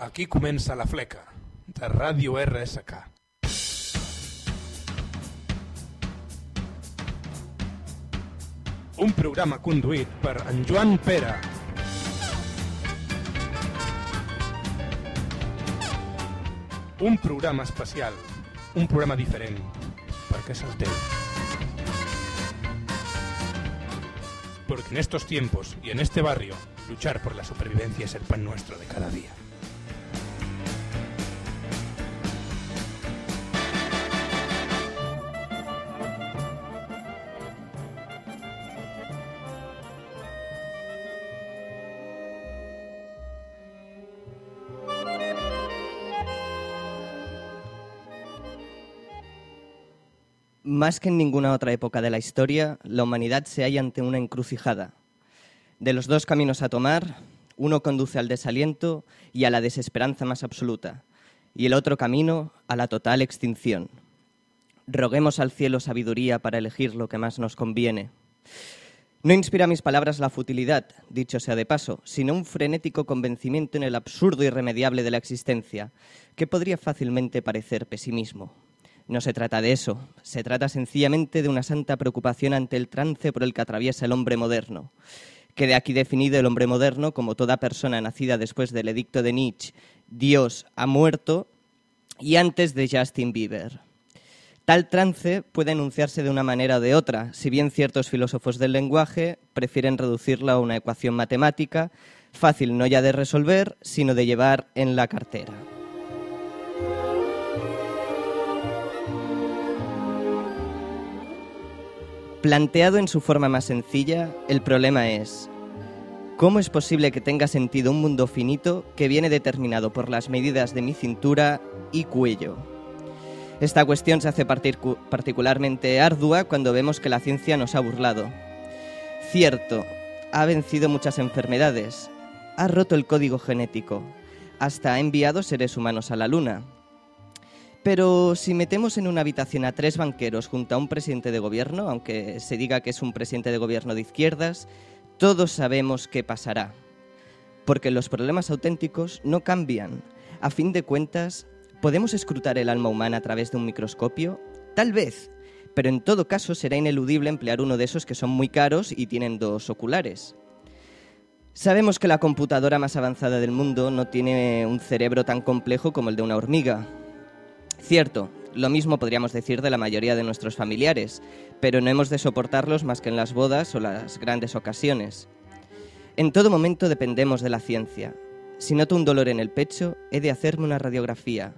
Aquí comença la fleca, de Ràdio RSK. Un programa conduït per en Pere. Un programa especial, un programa diferent, perquè és el teu. Porque en estos tiempos y en este barrio, luchar por la supervivencia es el pan nuestro de cada día. Más que en ninguna otra época de la historia, la humanidad se halla ante una encrucijada. De los dos caminos a tomar, uno conduce al desaliento y a la desesperanza más absoluta, y el otro camino a la total extinción. Roguemos al cielo sabiduría para elegir lo que más nos conviene. No inspira mis palabras la futilidad, dicho sea de paso, sino un frenético convencimiento en el absurdo irremediable de la existencia, que podría fácilmente parecer pesimismo. No se trata de eso, se trata sencillamente de una santa preocupación ante el trance por el que atraviesa el hombre moderno. Quede aquí definido el hombre moderno como toda persona nacida después del edicto de Nietzsche, Dios ha muerto, y antes de Justin Bieber. Tal trance puede enunciarse de una manera o de otra, si bien ciertos filósofos del lenguaje prefieren reducirla a una ecuación matemática, fácil no ya de resolver, sino de llevar en la cartera. Planteado en su forma más sencilla, el problema es, ¿cómo es posible que tenga sentido un mundo finito que viene determinado por las medidas de mi cintura y cuello? Esta cuestión se hace particularmente ardua cuando vemos que la ciencia nos ha burlado. Cierto, ha vencido muchas enfermedades, ha roto el código genético, hasta ha enviado seres humanos a la Luna, pero si metemos en una habitación a tres banqueros junto a un presidente de gobierno, aunque se diga que es un presidente de gobierno de izquierdas, todos sabemos qué pasará. Porque los problemas auténticos no cambian. A fin de cuentas, ¿podemos escrutar el alma humana a través de un microscopio? Tal vez, pero en todo caso será ineludible emplear uno de esos que son muy caros y tienen dos oculares. Sabemos que la computadora más avanzada del mundo no tiene un cerebro tan complejo como el de una hormiga, Cierto, lo mismo podríamos decir de la mayoría de nuestros familiares, pero no hemos de soportarlos más que en las bodas o las grandes ocasiones. En todo momento dependemos de la ciencia. Si noto un dolor en el pecho, he de hacerme una radiografía.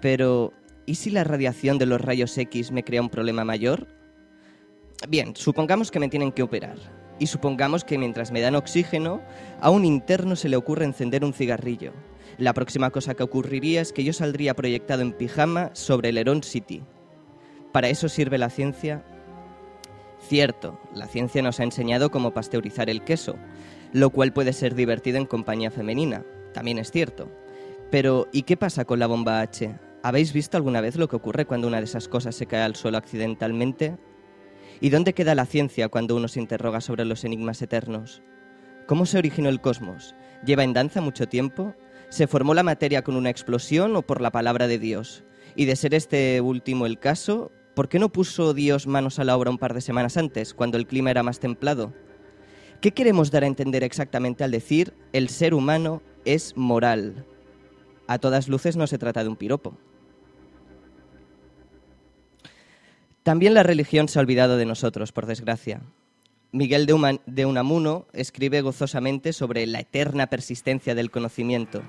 Pero, ¿y si la radiación de los rayos X me crea un problema mayor? Bien, supongamos que me tienen que operar. Y supongamos que mientras me dan oxígeno, a un interno se le ocurre encender un cigarrillo. La próxima cosa que ocurriría es que yo saldría proyectado en pijama sobre el Heron City. ¿Para eso sirve la ciencia? Cierto, la ciencia nos ha enseñado cómo pasteurizar el queso, lo cual puede ser divertido en compañía femenina, también es cierto. Pero, ¿y qué pasa con la bomba H? ¿Habéis visto alguna vez lo que ocurre cuando una de esas cosas se cae al suelo accidentalmente? ¿Y dónde queda la ciencia cuando uno se interroga sobre los enigmas eternos? ¿Cómo se originó el cosmos? ¿Lleva en danza mucho tiempo? ¿Se formó la materia con una explosión o por la palabra de Dios? Y de ser este último el caso, ¿por qué no puso Dios manos a la obra un par de semanas antes, cuando el clima era más templado? ¿Qué queremos dar a entender exactamente al decir el ser humano es moral? A todas luces no se trata de un piropo. También la religión se ha olvidado de nosotros, por desgracia. Miguel de, Unamuno escribe gozosamente sobre la eterna persistencia del conocimiento.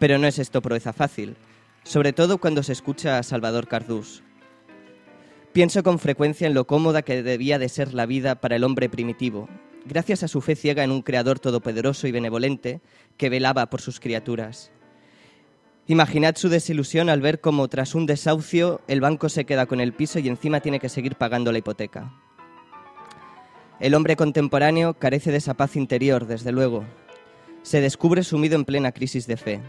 Pero no es esto proeza fácil, sobre todo cuando se escucha a Salvador Cardús. Pienso con frecuencia en lo cómoda que debía de ser la vida para el hombre primitivo, gracias a su fe ciega en un creador todopoderoso y benevolente que velaba por sus criaturas. Imaginad su desilusión al ver cómo tras un desahucio el banco se queda con el piso y encima tiene que seguir pagando la hipoteca. El hombre contemporáneo carece de esa paz interior, desde luego. Se descubre sumido en plena crisis de fe.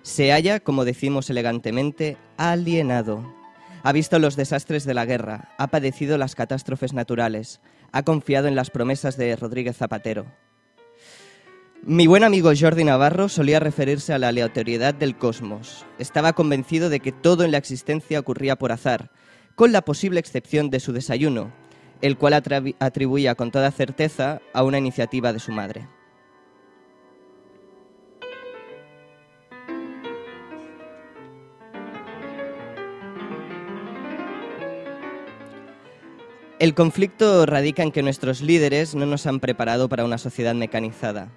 Se halla, como decimos elegantemente, alienado. Ha visto los desastres de la guerra, ha padecido las catástrofes naturales, ha confiado en las promesas de Rodríguez Zapatero. Mi buen amigo Jordi Navarro solía referirse a la aleatoriedad del cosmos. Estaba convencido de que todo en la existencia ocurría por azar, con la posible excepción de su desayuno, el cual atribuía con toda certeza a una iniciativa de su madre. El conflicto radica en que nuestros líderes no nos han preparado para una sociedad mecanizada.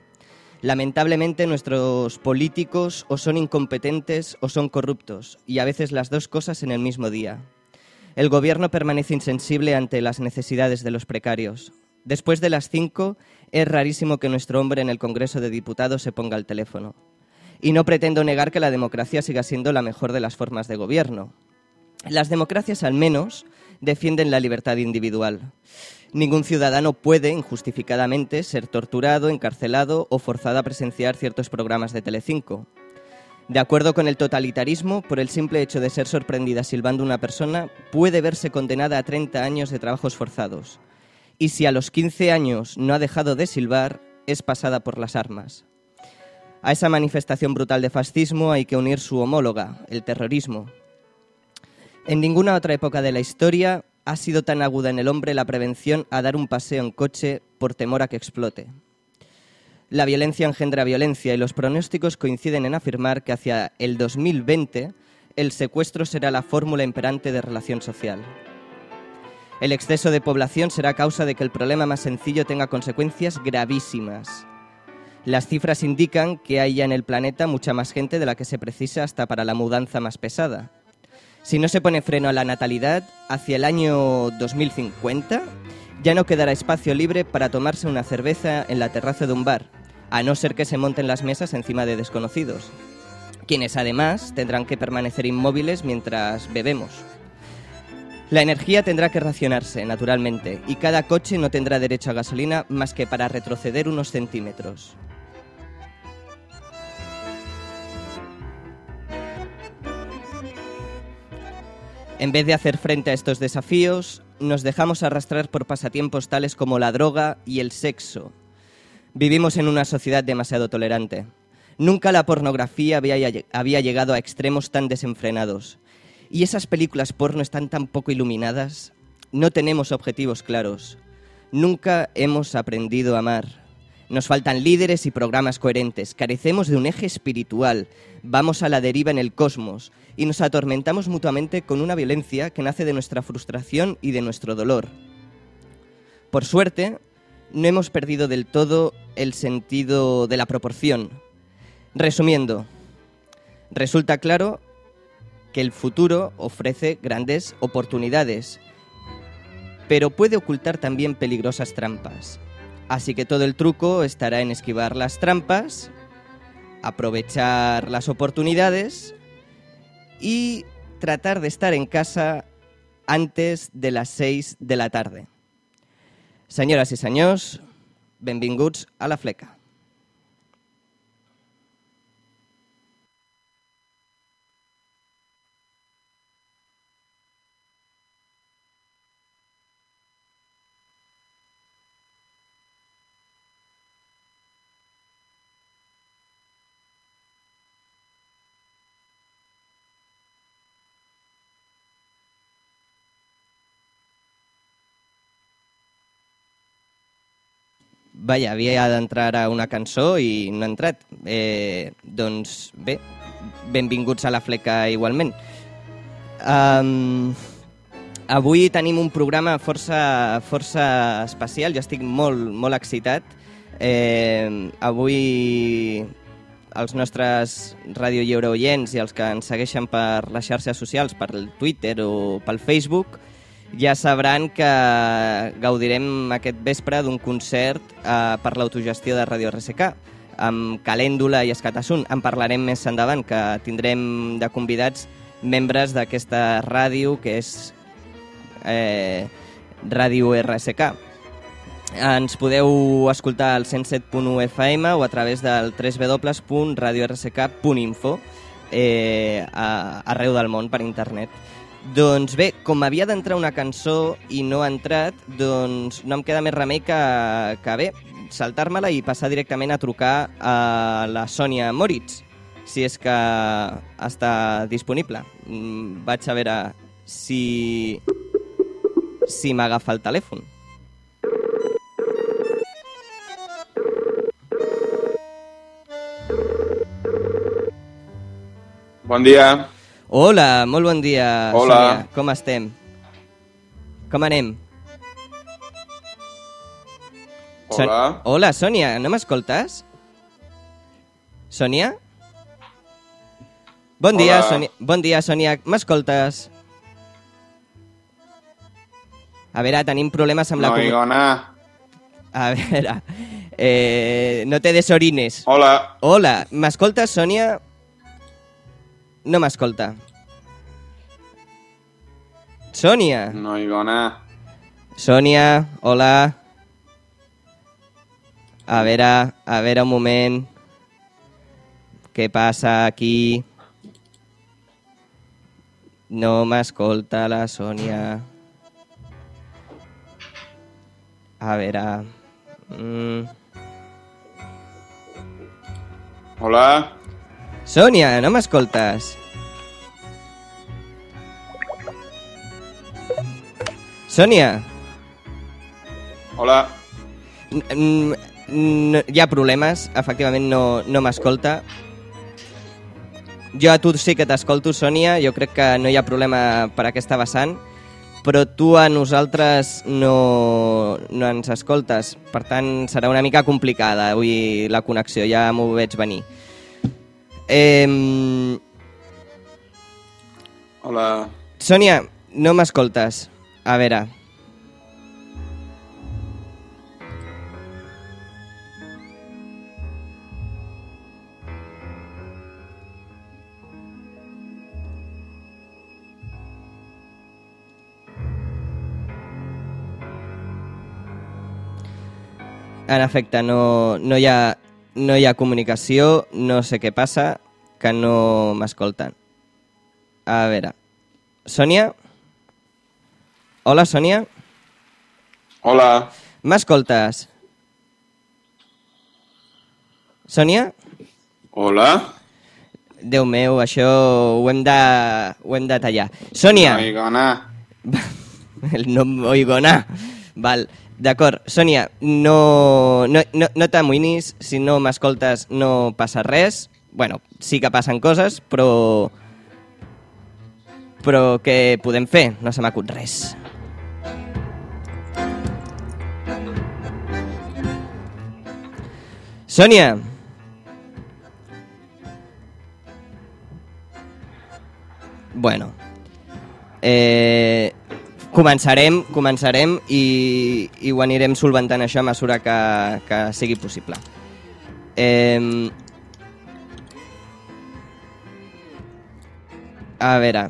Lamentablemente nuestros políticos o son incompetentes o son corruptos, y a veces las dos cosas en el mismo día. El gobierno permanece insensible ante las necesidades de los precarios. Después de las cinco, es rarísimo que nuestro hombre en el Congreso de Diputados se ponga al teléfono. Y no pretendo negar que la democracia siga siendo la mejor de las formas de gobierno. Las democracias, al menos, defienden la libertad individual. Ningún ciudadano puede, injustificadamente, ser torturado, encarcelado o forzado a presenciar ciertos programas de Telecinco. De acuerdo con el totalitarismo, por el simple hecho de ser sorprendida silbando una persona, puede verse condenada a 30 años de trabajos forzados. Y si a los 15 años no ha dejado de silbar, es pasada por las armas. A esa manifestación brutal de fascismo hay que unir su homóloga, el terrorismo. En ninguna otra época de la historia ha sido tan aguda en el hombre la prevención a dar un paseo en coche por temor a que explote. La violencia engendra violencia y los pronósticos coinciden en afirmar que hacia el 2020 el secuestro será la fórmula imperante de relación social. El exceso de población será causa de que el problema más sencillo tenga consecuencias gravísimas. Las cifras indican que hay ya en el planeta mucha más gente de la que se precisa hasta para la mudanza más pesada. Si no se pone freno a la natalidad, hacia el año 2050 ya no quedará espacio libre para tomarse una cerveza en la terraza de un bar, a no ser que se monten las mesas encima de desconocidos, quienes además tendrán que permanecer inmóviles mientras bebemos. La energía tendrá que racionarse, naturalmente, y cada coche no tendrá derecho a gasolina más que para retroceder unos centímetros. En vez de hacer frente a estos desafíos, nos dejamos arrastrar por pasatiempos tales como la droga y el sexo. Vivimos en una sociedad demasiado tolerante. Nunca la pornografía había, llegado a extremos tan desenfrenados. Y esas películas porno están tan poco iluminadas. No tenemos objetivos claros. Nunca hemos aprendido a amar. Nos faltan líderes y programas coherentes, carecemos de un eje espiritual, vamos a la deriva en el cosmos y nos atormentamos mutuamente con una violencia que nace de nuestra frustración y de nuestro dolor. Por suerte, no hemos perdido del todo el sentido de la proporción. Resumiendo, resulta claro que el futuro ofrece grandes oportunidades, pero puede ocultar también peligrosas trampas. Así que todo el truco estará en esquivar las trampas, aprovechar las oportunidades y tratar de estar en casa antes de las 6 de la tarde. Señoras y señores, benvinguts a la fleca. Vaja, havia d'entrar a una cançó i no ha entrat. Eh, doncs bé, benvinguts a la fleca igualment. Um, avui tenim un programa força, força especial, jo estic molt, molt excitat. Eh, avui els nostres Radio Lliure oients i els que ens segueixen per les xarxes socials, per el Twitter o pel Facebook, ja sabran que gaudirem aquest vespre d'un concert eh, per l'autogestió de Radio RSK amb Calèndula i Escatassun. En parlarem més endavant, que tindrem de convidats membres d'aquesta ràdio, que és eh, Ràdio RSK. Ens podeu escoltar al 107.1 FM o a través del www.radiorsk.info eh, arreu del món per internet. Doncs bé, com havia d'entrar una cançó i no ha entrat, doncs no em queda més remei que, que bé, saltar-me-la i passar directament a trucar a la Sònia Moritz, si és que està disponible. Mm, Vaig a veure si, si m'agafa el telèfon. Bon dia. Hola, molt bon dia, Hola. Sònia. Com estem? Com anem? Hola. Hola, Sònia, no m'escoltes? Sònia? Bon dia, Hola. Sònia. Bon dia, Sònia. M'escoltes? A veure, tenim problemes amb la... No commu- oigo nada. A veure, eh, no te desorines. Hola. Hola, m'escoltes, Sònia? No m'escolta. Sònia? No oigo nada. Sònia, hola. A veure, a veure un moment. Què passa aquí? No m'escolta la Sònia. A veure... Mm. Hola. Sònia, no m'escoltes? Sònia, Hola. n- hi ha problemes, efectivament no, no m'escolta. Jo a tu sí que t'escolto, Sònia, jo crec que no hi ha problema per aquesta vessant, però tu a nosaltres no, no ens escoltes, per tant serà una mica complicada avui la connexió, ja m'ho veig venir. Eh, Hola. Sònia, no m'escoltes. A veure... En efecte, no, no, hi ha, no hi ha comunicació, no sé què passa, que no m'escolten. A veure... Sònia? Hola, Sònia? Hola. M'escoltes? Sònia? Hola. Déu meu, això ho hem de, ho hem de tallar. Sònia! No oigo nada. No oigo nada. Val, d'acord. Sònia, no, no, no, no t'amoïnis, si no m'escoltes no passa res. Bueno, sí que passen coses, però... Però què podem fer? No se m'acut res. Sònia! Bueno, eh, començarem, començarem i, i ho anirem solventant això a mesura que, que sigui possible. Eh, a veure,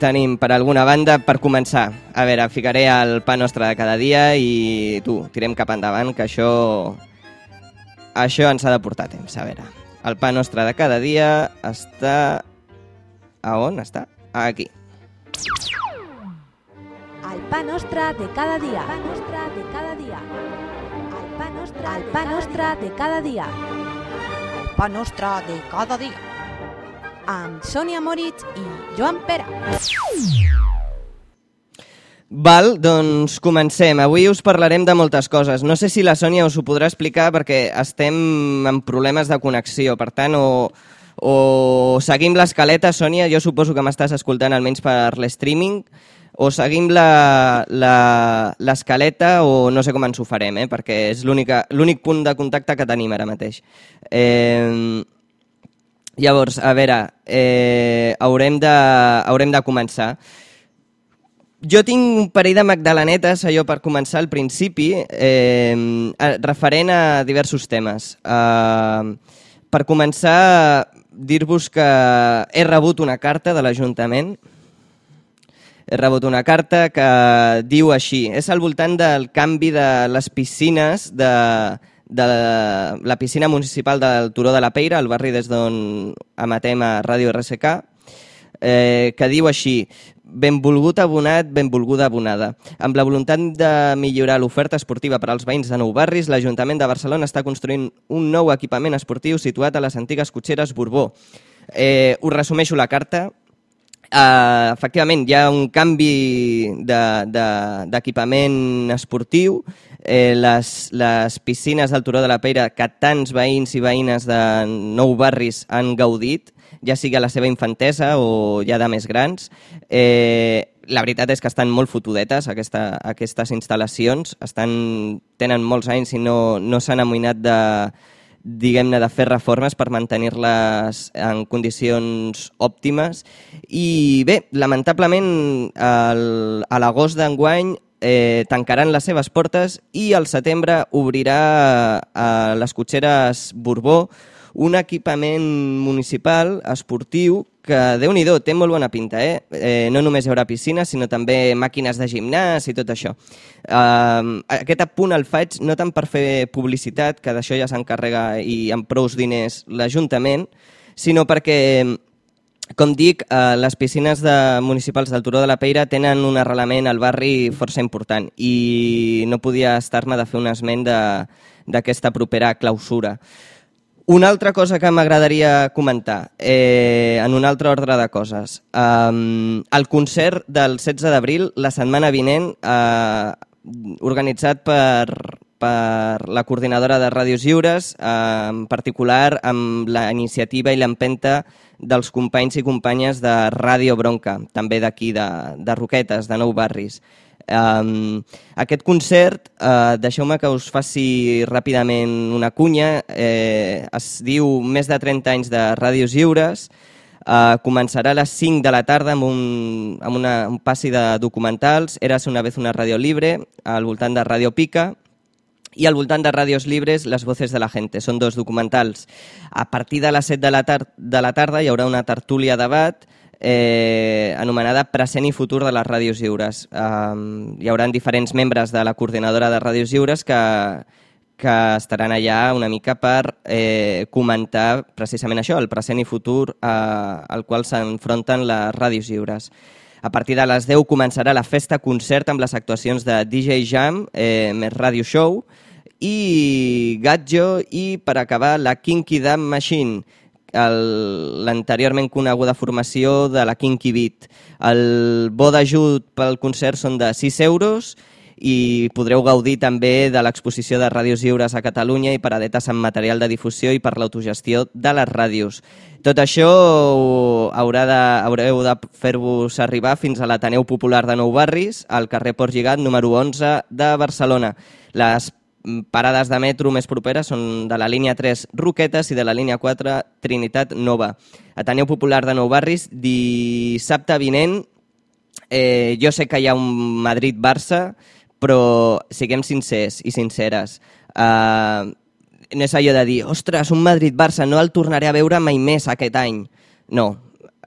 tenim per alguna banda, per començar, a veure, ficaré el pa nostre de cada dia i tu, tirem cap endavant, que això, això ens ha de portar temps, a veure. El pa nostre de cada dia està... A on està? Aquí. El pa nostre de cada dia. El pa nostre de cada dia. El pa nostre, el pa nostre de cada dia. El pa nostre de cada dia. Amb Sònia Moritz i Joan Pera. Val, doncs comencem. Avui us parlarem de moltes coses. No sé si la Sònia us ho podrà explicar perquè estem amb problemes de connexió. Per tant, o, o seguim l'escaleta, Sònia, jo suposo que m'estàs escoltant almenys per l'streaming, o seguim l'escaleta o no sé com ens ho farem, eh? perquè és l'únic punt de contacte que tenim ara mateix. Eh, llavors, a veure, eh, haurem, de, haurem de començar. Jo tinc un parell de magdalenetes, allò per començar al principi, eh, referent a diversos temes. Eh, per començar, dir-vos que he rebut una carta de l'Ajuntament. He rebut una carta que diu així, és al voltant del canvi de les piscines de, de la piscina municipal del Turó de la Peira, el barri des d'on emetem a Ràdio RSK, eh, que diu així, benvolgut abonat, benvolguda abonada. Amb la voluntat de millorar l'oferta esportiva per als veïns de Nou Barris, l'Ajuntament de Barcelona està construint un nou equipament esportiu situat a les antigues cotxeres Borbó. Eh, us resumeixo la carta. Uh, efectivament, hi ha un canvi d'equipament de, de, esportiu. Eh, les, les piscines del Turó de la Peira, que tants veïns i veïnes de nou barris han gaudit, ja sigui a la seva infantesa o ja de més grans, eh, la veritat és que estan molt fotudetes aquesta, aquestes instal·lacions, estan, tenen molts anys i no, no s'han amoïnat de, diguem-ne, de fer reformes per mantenir-les en condicions òptimes. I bé, lamentablement, el, a l'agost d'enguany eh, tancaran les seves portes i al setembre obrirà a les cotxeres Borbó un equipament municipal esportiu que, déu nhi té molt bona pinta, eh? eh? No només hi haurà piscines, sinó també màquines de gimnàs i tot això. Uh, aquest apunt el faig no tant per fer publicitat, que d'això ja s'encarrega i amb prous diners l'Ajuntament, sinó perquè com dic, eh, les piscines de, municipals del Turó de la Peira tenen un arrelament al barri força important i no podia estar-me de fer un esment d'aquesta propera clausura. Una altra cosa que m'agradaria comentar, eh, en un altre ordre de coses. Um, el concert del 16 d'abril, la setmana vinent, eh, organitzat per, per la coordinadora de Ràdios Lliures, eh, en particular amb la iniciativa i l'empenta dels companys i companyes de Ràdio Bronca, també d'aquí, de, de Roquetes, de Nou Barris. Um, aquest concert, uh, deixeu-me que us faci ràpidament una cunya, eh, es diu Més de 30 anys de Ràdios Lliures, Uh, començarà a les 5 de la tarda amb un, amb una, un passi de documentals, Eras una vez una ràdio libre, al voltant de Ràdio Pica, i al voltant de Ràdios Libres, Les voces de la gente. Són dos documentals. A partir de les 7 de la, tar de la tarda hi haurà una tertúlia debat eh, anomenada Present i futur de les ràdios lliures. Um, hi haurà diferents membres de la coordinadora de ràdios lliures que, que estaran allà una mica per eh, comentar precisament això, el present i futur eh, al qual s'enfronten les ràdios lliures. A partir de les 10 començarà la festa-concert amb les actuacions de DJ Jam, eh, més Radio Show, i Gatjo, i per acabar la Kinky Dam Machine, l'anteriorment coneguda formació de la Kinky Beat. El bo d'ajut pel concert són de 6 euros i podreu gaudir també de l'exposició de ràdios lliures a Catalunya i paradetes amb material de difusió i per l'autogestió de les ràdios. Tot això haurà de, haureu de fer-vos arribar fins a l'Ateneu Popular de Nou Barris, al carrer Port Lligat, número 11 de Barcelona. Les parades de metro més properes són de la línia 3 Roquetes i de la línia 4 Trinitat Nova. Ateneu Popular de Nou Barris, dissabte vinent, eh, jo sé que hi ha un Madrid-Barça, però siguem sincers i sinceres. Uh, no és allò de dir, ostres, un Madrid-Barça, no el tornaré a veure mai més aquest any. No,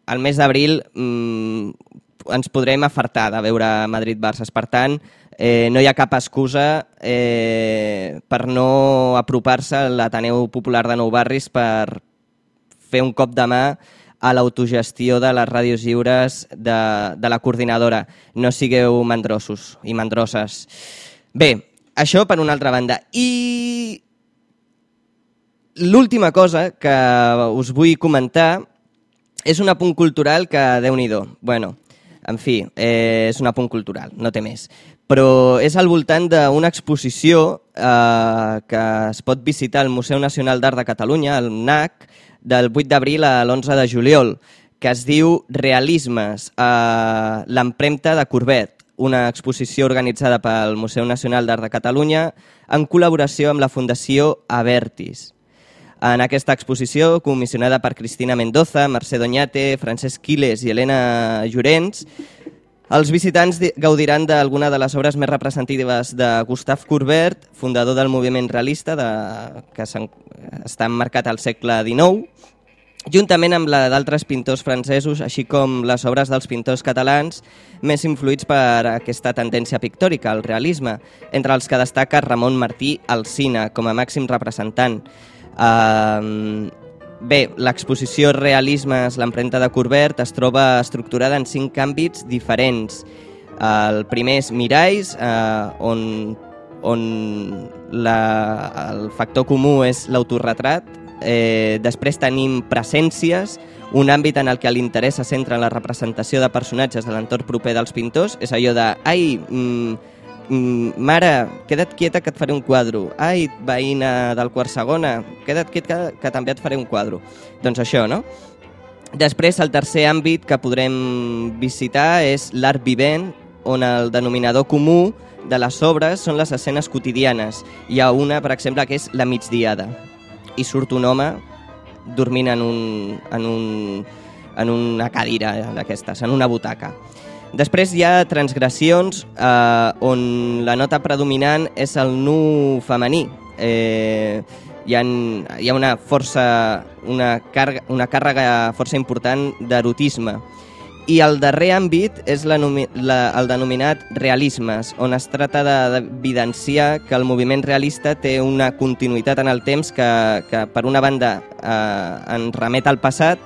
al mes d'abril mm, ens podrem afartar de veure Madrid-Barça. Per tant, eh, no hi ha cap excusa eh, per no apropar-se a l'Ateneu Popular de Nou Barris per fer un cop de mà a l'autogestió de les ràdios lliures de, de la coordinadora. No sigueu mandrosos i mandroses. Bé, això per una altra banda. I l'última cosa que us vull comentar és un apunt cultural que, déu nhi Bueno, en fi, eh, és un apunt cultural, no té més però és al voltant d'una exposició eh, que es pot visitar al Museu Nacional d'Art de Catalunya, el MNAC, del 8 d'abril a l'11 de juliol, que es diu Realismes, eh, l'empremta de Corbet, una exposició organitzada pel Museu Nacional d'Art de Catalunya en col·laboració amb la Fundació Avertis. En aquesta exposició, comissionada per Cristina Mendoza, Mercè Doñate, Francesc Quiles i Helena Llorenç, els visitants gaudiran d'alguna de les obres més representatives de Gustave Courbet, fundador del moviment realista de, que està emmarcat al segle XIX, juntament amb la d'altres pintors francesos, així com les obres dels pintors catalans més influïts per aquesta tendència pictòrica, el realisme, entre els que destaca Ramon Martí Alcina com a màxim representant. Uh, bé, l'exposició Realismes, l'empremta de Corbert, es troba estructurada en cinc àmbits diferents. El primer és miralls, eh, on, on la, el factor comú és l'autorretrat. Eh, després tenim presències, un àmbit en el que l'interès se centra en la representació de personatges de l'entorn proper dels pintors. És allò de, ai, mm, mare, queda't quieta que et faré un quadre. Ai, veïna del quart segona, queda't quiet que, que també et faré un quadre. Doncs això, no? Després, el tercer àmbit que podrem visitar és l'art vivent, on el denominador comú de les obres són les escenes quotidianes. Hi ha una, per exemple, que és la migdiada. I surt un home dormint en, un, en, un, en una cadira d'aquestes, en una butaca. Després hi ha transgressions eh, on la nota predominant és el nu femení. Eh, hi, ha, hi ha una força, una, càrrega, una càrrega força important d'erotisme. I el darrer àmbit és la, la, el denominat realismes, on es tracta d'evidenciar que el moviment realista té una continuïtat en el temps que, que per una banda, eh, en remet al passat,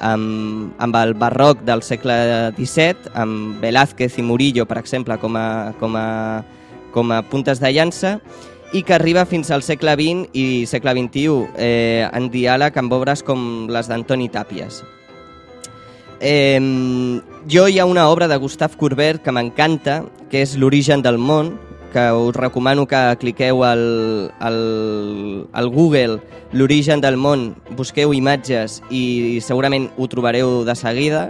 amb, amb el barroc del segle XVII, amb Velázquez i Murillo, per exemple, com a, com a, com a puntes de llança, i que arriba fins al segle XX i segle XXI, eh, en diàleg amb obres com les d'Antoni Tàpies. Eh, jo hi ha una obra de Gustave Courbet que m'encanta, que és L'origen del món, que us recomano que cliqueu al, al, al Google L'origen del món, busqueu imatges i segurament ho trobareu de seguida.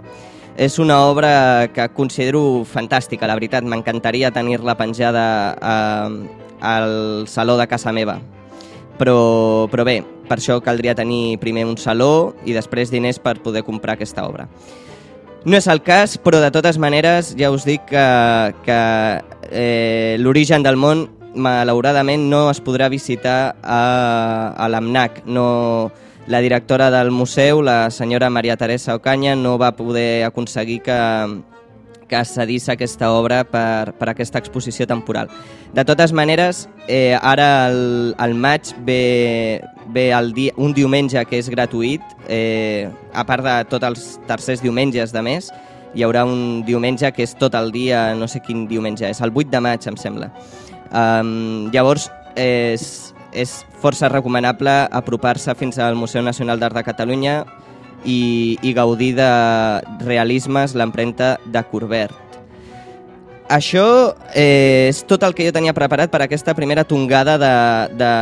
És una obra que considero fantàstica, la veritat, m'encantaria tenir-la penjada a, al saló de casa meva. Però, però bé, per això caldria tenir primer un saló i després diners per poder comprar aquesta obra. No és el cas, però de totes maneres ja us dic que, que eh, l'origen del món malauradament no es podrà visitar a, a l'AMNAC. No, la directora del museu, la senyora Maria Teresa Ocaña, no va poder aconseguir que, que cedís aquesta obra per, per aquesta exposició temporal. De totes maneres, eh, ara el, el maig ve, ve el dia, un diumenge que és gratuït, eh, a part de tots els tercers diumenges de mes, hi haurà un diumenge que és tot el dia, no sé quin diumenge és, el 8 de maig, em sembla. Um, llavors, és, és força recomanable apropar-se fins al Museu Nacional d'Art de Catalunya i, i gaudir de realismes, l'empremta de Corbert. Això eh, és tot el que jo tenia preparat per aquesta primera tongada de, de,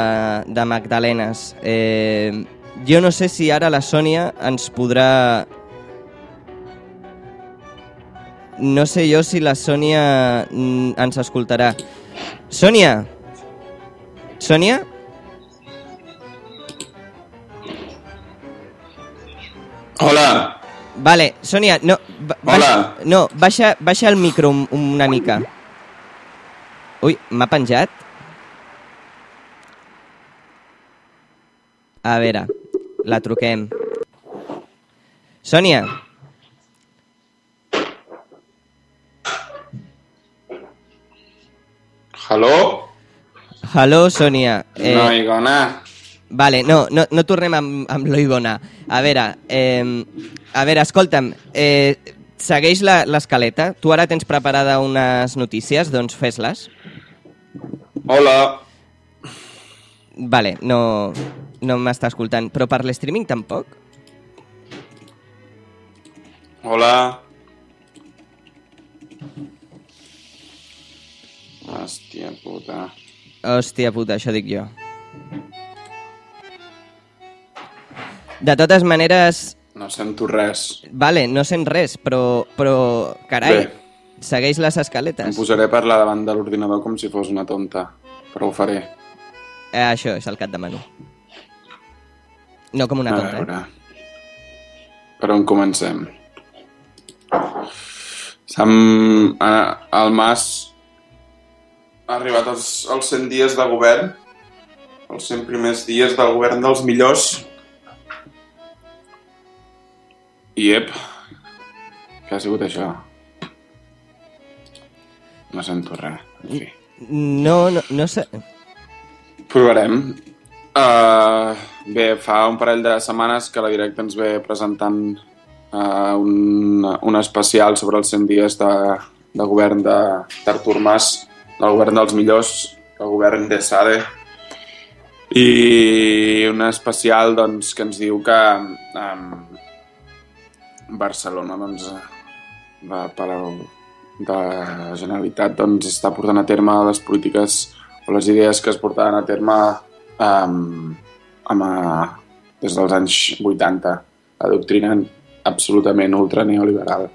de Magdalenes. Eh, jo no sé si ara la Sònia ens podrà... No sé jo si la Sònia mm, ens escoltarà. Sònia? Sònia? Hola. Vale, Sònia, no, Hola. baixa, no baixa, baixa el micro un, una mica. Ui, m'ha penjat? A veure, la truquem. Sònia, Hello? hello, Sònia. Eh... No, Igona. Vale, no, no, no tornem amb, amb l'Oigona. A veure, eh, a veure, escolta'm, eh, segueix la- l'escaleta. Tu ara tens preparada unes notícies, doncs fes-les. Hola. Vale, no, no m'està escoltant. Però per l'streaming tampoc? Hola. Hòstia puta. Hòstia puta, això dic jo. De totes maneres, No sento res. vale, no sent res, però, però carai, Bé. segueix les Em escaletes. posaré a parlar davant de l'ordinador com si fos una tonta. Però ho faré. Eh, això és el que et demano. No com una a tonta, eh? veure. Per on comencem? S'han... eh, El Mas ha arribat als, als 100 dies de govern, els 100 primers dies del govern dels millors. I ep, què ha sigut això? No sento res. En fi. No, no, no sé... Provarem. Uh, bé, fa un parell de setmanes que la Directa ens ve presentant uh, un, un especial sobre els 100 dies de, de govern d'Artur Mas, del govern dels millors, el govern de Sade, i un especial doncs, que ens diu que um, Barcelona doncs, de, per al, de Generalitat doncs, està portant a terme les polítiques o les idees que es portaven a terme um, amb, uh, des dels anys 80, la doctrina absolutament ultra neoliberal.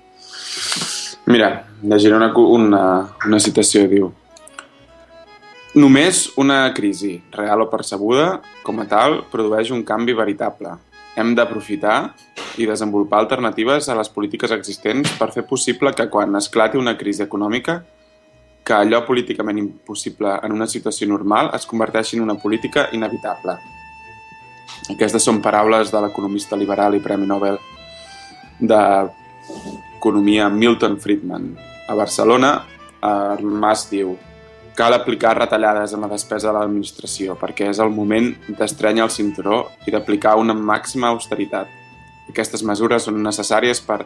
Mira, llegiré una, una, una citació, diu Només una crisi, real o percebuda, com a tal, produeix un canvi veritable. Hem d'aprofitar i desenvolupar alternatives a les polítiques existents per fer possible que quan esclati una crisi econòmica, que allò políticament impossible en una situació normal es converteixi en una política inevitable. Aquestes són paraules de l'economista liberal i Premi Nobel d'Economia Milton Friedman. A Barcelona, el Mas diu Cal aplicar retallades en la despesa de l'administració perquè és el moment d'estrenyar el cinturó i d'aplicar una màxima austeritat. Aquestes mesures són necessàries per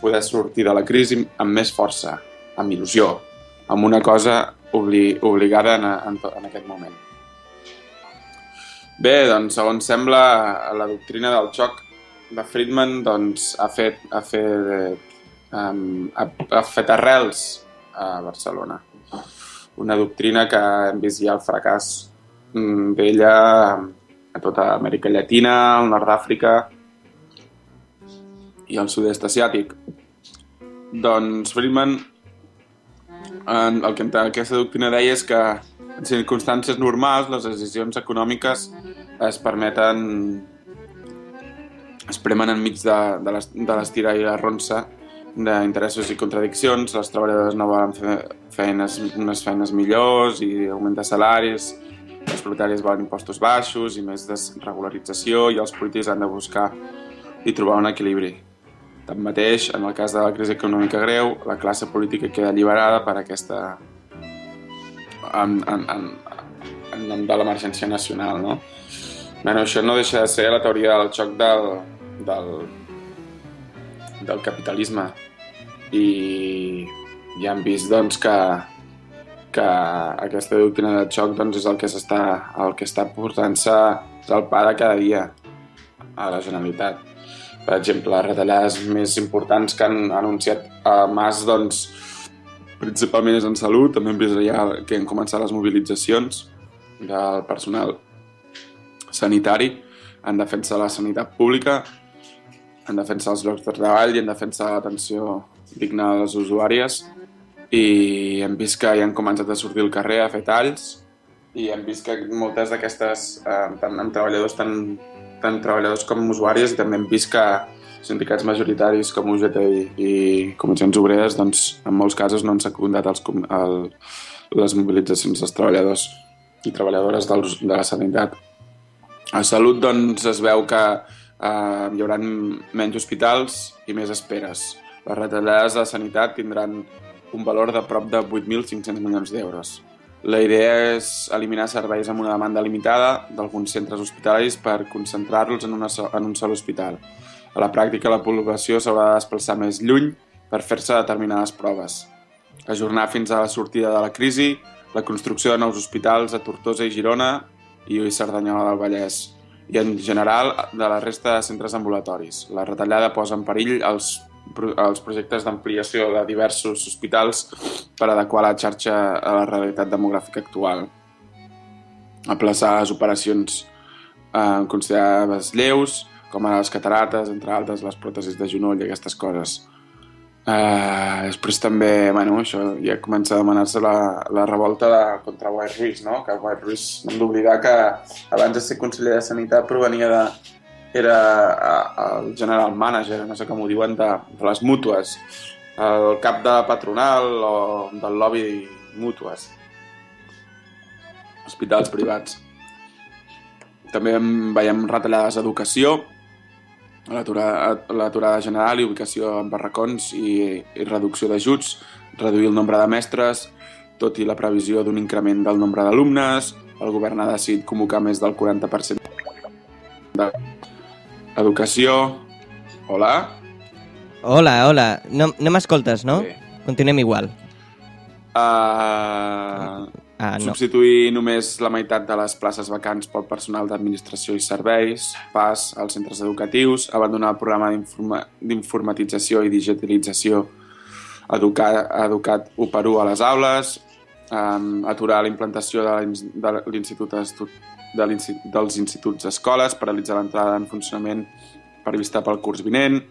poder sortir de la crisi amb més força, amb il·lusió, amb una cosa obli obligada en, en, en aquest moment. Bé, doncs, segons sembla, la doctrina del xoc de Friedman doncs, ha, fet, ha, fet, um, ha, ha fet arrels a Barcelona una doctrina que hem vist ja el fracàs mm, d'ella a tota Amèrica Llatina, al nord d'Àfrica i al sud-est asiàtic. Doncs Friedman el que aquesta doctrina deia és que en circumstàncies normals les decisions econòmiques es permeten es premen enmig de l'estira i la ronça d'interessos i contradiccions, les treballadores no volen fer feines, unes feines millors i augmentar salaris, els propietaris volen impostos baixos i més desregularització i els polítics han de buscar i trobar un equilibri. Tanmateix, en el cas de la crisi econòmica greu, la classe política queda alliberada per aquesta... en, en, en, en nom de l'emergència nacional, no? Bueno, això no deixa de ser la teoria del xoc del, del, del capitalisme. I ja hem vist doncs, que, que aquesta doctrina de xoc doncs, és el que, està, el que està portant-se al pa de cada dia a la Generalitat. Per exemple, les retallades més importants que han anunciat a Mas, doncs, principalment és en salut, també hem vist ja que han començat les mobilitzacions del personal sanitari en defensa de la sanitat pública en defensa dels llocs de treball i en defensa de l'atenció digna de les usuàries i hem vist que ja han començat a sortir al carrer a fer talls i hem vist que moltes d'aquestes, eh, tant amb treballadors, tant, tant treballadors com usuàries, i també hem vist que sindicats majoritaris com UGT i, i comissions obreres, doncs, en molts casos no han secundat els, el, les mobilitzacions dels treballadors i treballadores del, de la sanitat. A Salut doncs, es veu que eh, hi haurà menys hospitals i més esperes. Les retallades de sanitat tindran un valor de prop de 8.500 milions d'euros. La idea és eliminar serveis amb una demanda limitada d'alguns centres hospitalaris per concentrar-los en, una so en un sol hospital. A la pràctica, la població s'haurà de desplaçar més lluny per fer-se determinades proves. Ajornar fins a la sortida de la crisi la construcció de nous hospitals a Tortosa i Girona i Cerdanyola del Vallès i en general de la resta de centres ambulatoris. La retallada posa en perill els, els projectes d'ampliació de diversos hospitals per adequar la xarxa a la realitat demogràfica actual. Aplaçar les operacions eh, considerades lleus, com ara les catarates, entre altres, les pròtesis de genoll i aquestes coses. Uh, després també, bueno, això ja comença a demanar-se la, la revolta de, contra White Ruiz, no? Que White Ruiz, no hem d'oblidar que abans de ser conseller de Sanitat provenia de... era el general manager, no sé com ho diuen, de, de les mútues, el cap de patronal o del lobby mútues, hospitals privats. També veiem retallades d'educació, l'aturada general i ubicació en barracons i, i reducció d'ajuts, reduir el nombre de mestres, tot i la previsió d'un increment del nombre d'alumnes, el govern ha decidit convocar més del 40% d'educació. Hola? Hola, hola. No, no m'escoltes, no? Bé. Continuem igual. Uh, Ah, no. Substituir només la meitat de les places vacants pel personal d'administració i serveis, pas als centres educatius, abandonar el programa d'informa- d'informatització i digitalització educat, educat 1 per 1 a les aules, um, aturar la implantació de l'ins- de l'Institut de l'Insti- dels instituts escoles, paralitzar l'entrada en funcionament prevista pel curs vinent,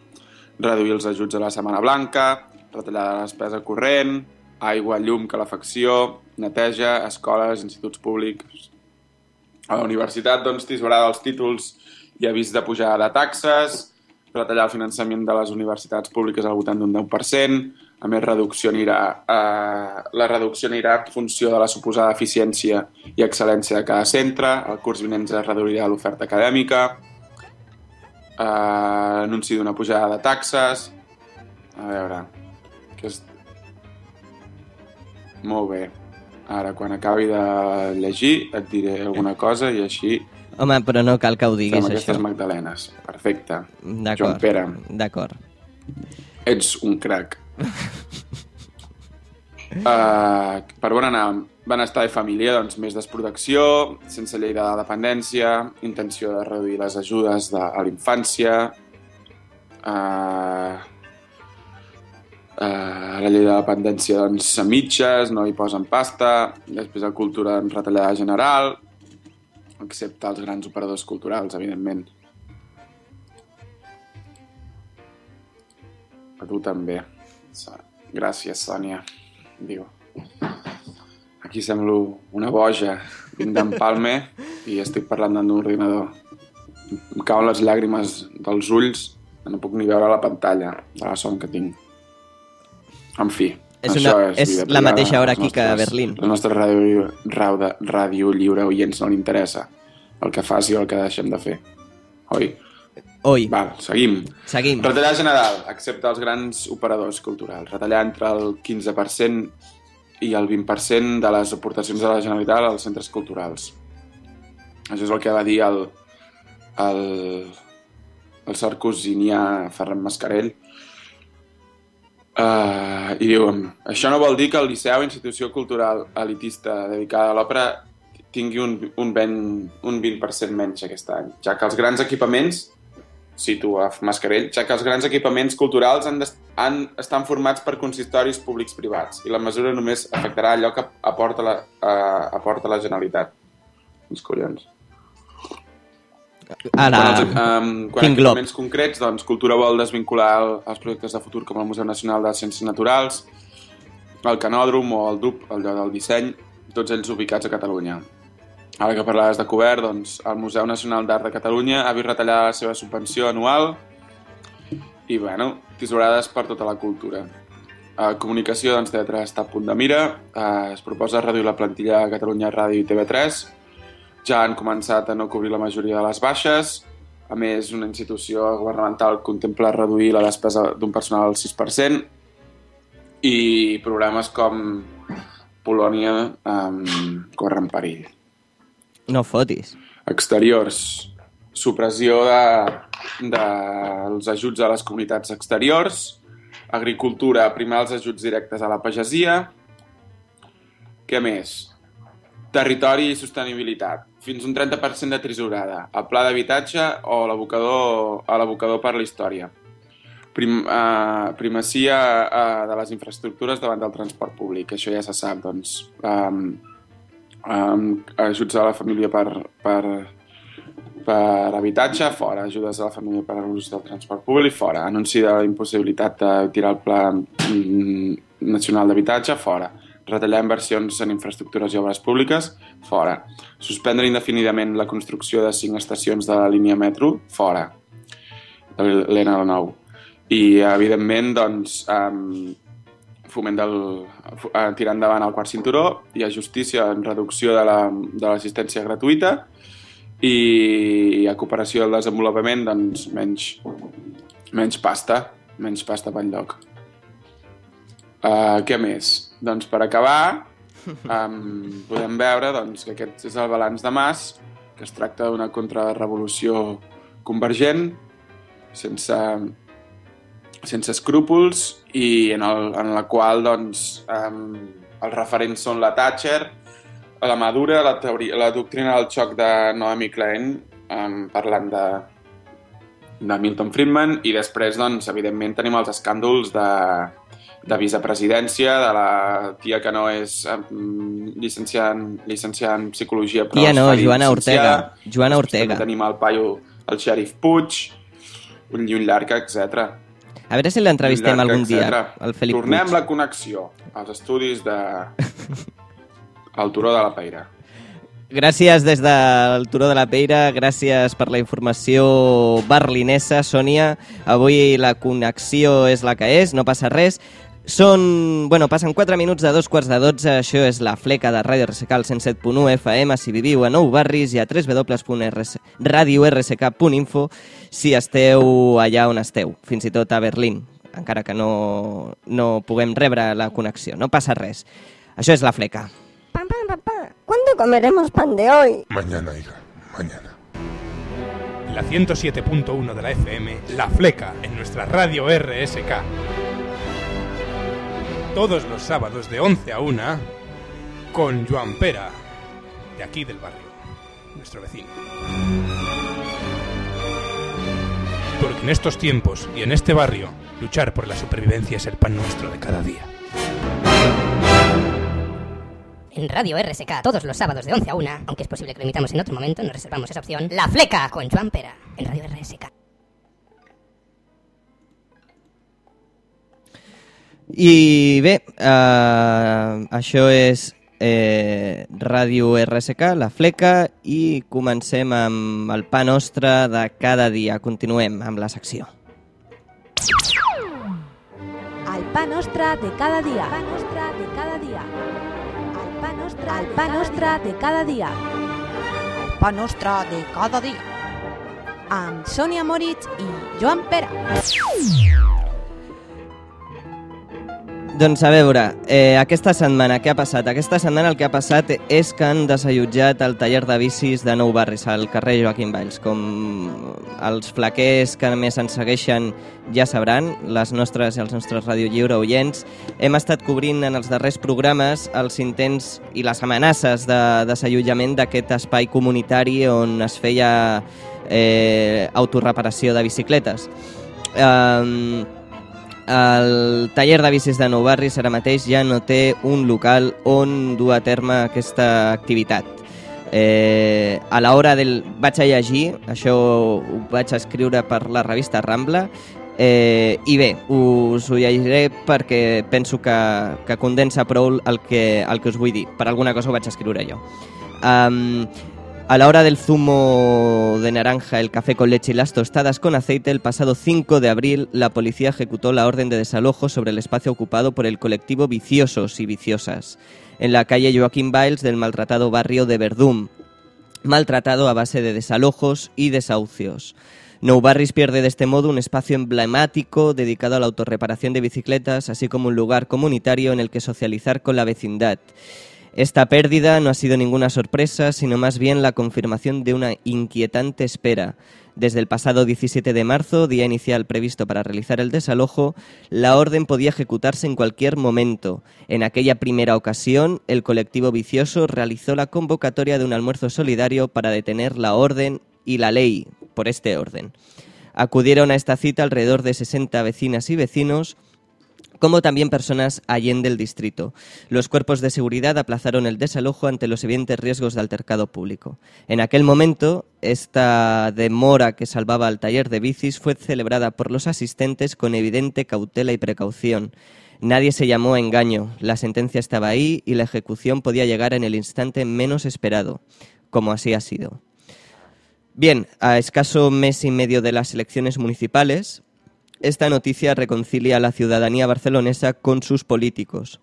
reduir els ajuts a la Setmana Blanca, retallar la despesa corrent, aigua, llum, calefacció, neteja, escoles, instituts públics. A la universitat, doncs, tisorada els títols i avís de pujada de taxes, retallar el finançament de les universitats públiques al voltant d'un 10%, a més, reducció anirà, eh, la reducció anirà en funció de la suposada eficiència i excel·lència de cada centre, el curs vinent es reduirà l'oferta acadèmica, eh, anunci d'una pujada de taxes, a veure, que és... Molt bé. Ara, quan acabi de llegir, et diré alguna cosa i així Home, però no cal que ho diguis, aquestes això. magdalenes. Perfecte. Joan. Pere, D'acord. ets un crac. Uh, per on anar? Benestar i família, doncs més desprotecció, sense llei de dependència, intenció de reduir les ajudes de, a la infància, uh, uh, la llei de dependència doncs, a mitges, no hi posen pasta, després la cultura en retallada general, excepte els grans operadors culturals, evidentment. A tu també. Gràcies, Sònia. Diu. Aquí semblo una boja. Vinc d'empalme i estic parlant d'un ordinador. Em cauen les llàgrimes dels ulls. No puc ni veure la pantalla de la son que tinc. En fi. És una- és vida la mateixa hora aquí que a nostres- Berlín. Els nostres ràdio, ràdio, ràdio lliure oients no li interessa el que faci o el que deixem de fer. Oi? Oi, Val, seguim. seguim. Retallar general, excepte els grans operadors culturals. Retallar entre el 15% i el 20% de les aportacions de la Generalitat als centres culturals. Això és el que va dir el, el, el sarcosinià Ferran Mascarell. Uh, I diu, això no vol dir que el Liceu, institució cultural elitista dedicada a l'òpera, tingui un, un, 20, un 20% menys aquest any, ja que els grans equipaments cito a Mascarell, ja que els grans equipaments culturals han, des- han, estan formats per consistoris públics privats i la mesura només afectarà allò que aporta la, uh, aporta la Generalitat. Uns collons. Ara, Quan, els, um, quan glob. equipaments concrets, doncs, Cultura vol desvincular el, els projectes de futur com el Museu Nacional de Ciències Naturals, el Canòdrom o el DUP, el lloc del disseny, tots ells ubicats a Catalunya. Ara que parlaves de cobert, doncs, el Museu Nacional d'Art de Catalunya ha vist retallar la seva subvenció anual i, bueno, tisorades per tota la cultura. A comunicació, doncs, TV3 està a punt de mira, eh, es proposa reduir la plantilla a Catalunya Ràdio i TV3, ja han començat a no cobrir la majoria de les baixes. A més, una institució governamental contempla reduir la despesa d'un personal al 6% i programes com Polònia um, corren perill. no fotis. Exteriors. Supressió de, dels ajuts a les comunitats exteriors. Agricultura, primar els ajuts directes a la pagesia. Què més? Territori i sostenibilitat. Fins un 30% de trisurada. El pla d'habitatge o l'abocador per la història. Prim, uh, primacia uh, de les infraestructures davant del transport públic. Això ja se sap, doncs. Um, um, ajuts a la família per, per, per habitatge, fora. Ajudes a la família per l'ús del transport públic, fora. Anunci de la impossibilitat de tirar el Pla mm, Nacional d'Habitatge, fora. Retallar inversions en infraestructures i obres públiques, fora. Suspendre indefinidament la construcció de cinc estacions de la línia metro, fora. De l'N9. I, evidentment, doncs, um, foment del, eh, tirar endavant el quart cinturó, hi ha justícia en reducció de la- de l'assistència la, gratuïta i hi ha cooperació al desenvolupament, doncs menys, menys pasta, menys pasta pel lloc. Uh, què més? Doncs per acabar, um, podem veure doncs, que aquest és el balanç de Mas, que es tracta d'una contrarrevolució convergent, sense, sense escrúpols i en, el, en la qual doncs, um, els referents són la Thatcher, la Madura, la, teoria, la doctrina del xoc de Noemi Klein, um, parlant de, de Milton Friedman, i després, doncs, evidentment, tenim els escàndols de, de vicepresidència, de la tia que no és llicenciada, en, llicenciada en psicologia, però Tia no, Joana. Ortega. Joana Ortega. Tenim el paio, el xèrif Puig, un un llarg, etc. A veure si l'entrevistem algun dia, el Felip Tornem Puig. la connexió als estudis de... al Turó de la Peira. Gràcies des del Turó de la Peira, gràcies per la informació berlinesa, Sònia. Avui la connexió és la que és, no passa res. Són, bueno, passen 4 minuts de dos quarts de 12, això és la fleca de Ràdio RSK al 107.1 FM, si viviu a Nou Barris i a www.radiorsk.info si esteu allà on esteu, fins i tot a Berlín, encara que no, no puguem rebre la connexió, no passa res. Això és la fleca. Papá, papá, ¿cuándo comeremos pan de hoy? Mañana, hija, mañana. La 107.1 de la FM, La Fleca, en nuestra radio RSK. Todos los sábados de 11 a 1, con Joan Pera, de aquí del barrio, nuestro vecino. Porque en estos tiempos y en este barrio, luchar por la supervivencia es el pan nuestro de cada día. En Radio RSK, todos los sábados de 11 a 1, aunque es posible que lo imitamos en otro momento, nos reservamos esa opción. La Fleca con Joan Pera, en Radio RSK. I bé, eh, això és eh, Ràdio RSK, la fleca, i comencem amb el pa nostre de cada dia. Continuem amb la secció. El pa nostre de cada dia. Pa nostre de cada dia. El pa nostre, el pa nostre de cada dia. El pa nostre de cada dia. Amb Sònia Moritz i Joan Pera. Doncs a veure, eh, aquesta setmana què ha passat? Aquesta setmana el que ha passat és que han desallotjat el taller de bicis de Nou Barris al carrer Joaquim Valls. Com els flaquers que més ens segueixen ja sabran, les nostres i els nostres Radio Lliure oients, hem estat cobrint en els darrers programes els intents i les amenaces de desallotjament d'aquest espai comunitari on es feia eh, autorreparació de bicicletes. Eh, el taller de bicis de Nou Barris ara mateix ja no té un local on dur a terme aquesta activitat. Eh, a l'hora del... Vaig a llegir, això ho vaig escriure per la revista Rambla, eh, i bé, us ho llegiré perquè penso que, que condensa prou el que, el que us vull dir. Per alguna cosa ho vaig escriure jo. Um, a la hora del zumo de naranja, el café con leche y las tostadas con aceite, el pasado 5 de abril, la policía ejecutó la orden de desalojo sobre el espacio ocupado por el colectivo Viciosos y Viciosas, en la calle Joaquín Biles del maltratado barrio de Verdún, maltratado a base de desalojos y desahucios. Nou Barris pierde de este modo un espacio emblemático dedicado a la autorreparación de bicicletas, así como un lugar comunitario en el que socializar con la vecindad. Esta pérdida no ha sido ninguna sorpresa, sino más bien la confirmación de una inquietante espera. Desde el pasado 17 de marzo, día inicial previsto para realizar el desalojo, la orden podía ejecutarse en cualquier momento. En aquella primera ocasión, el colectivo vicioso realizó la convocatoria de un almuerzo solidario para detener la orden y la ley por este orden. Acudieron a esta cita alrededor de 60 vecinas y vecinos, como también personas allende del distrito. Los cuerpos de seguridad aplazaron el desalojo ante los evidentes riesgos de altercado público. En aquel momento, esta demora que salvaba al taller de bicis fue celebrada por los asistentes con evidente cautela y precaución. Nadie se llamó a engaño, la sentencia estaba ahí y la ejecución podía llegar en el instante menos esperado, como así ha sido. Bien, a escaso mes y medio de las elecciones municipales, esta noticia reconcilia a la ciudadanía barcelonesa con sus políticos.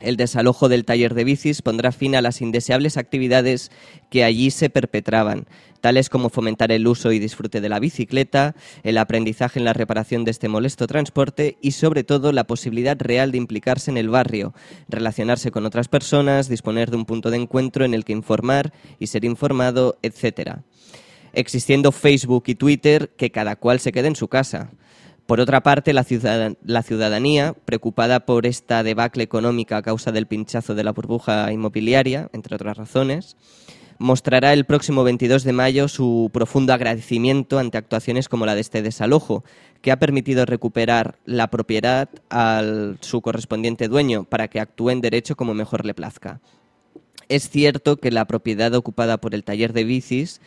El desalojo del taller de bicis pondrá fin a las indeseables actividades que allí se perpetraban, tales como fomentar el uso y disfrute de la bicicleta, el aprendizaje en la reparación de este molesto transporte y sobre todo la posibilidad real de implicarse en el barrio, relacionarse con otras personas, disponer de un punto de encuentro en el que informar y ser informado, etc. Existiendo Facebook y Twitter, que cada cual se quede en su casa. Por otra parte, la, ciudad- la ciudadanía, preocupada por esta debacle económica a causa del pinchazo de la burbuja inmobiliaria, entre otras razones, mostrará el próximo 22 de mayo su profundo agradecimiento ante actuaciones como la de este desalojo, que ha permitido recuperar la propiedad al su correspondiente dueño para que actúe en derecho como mejor le plazca. Es cierto que la propiedad ocupada por el taller de bicis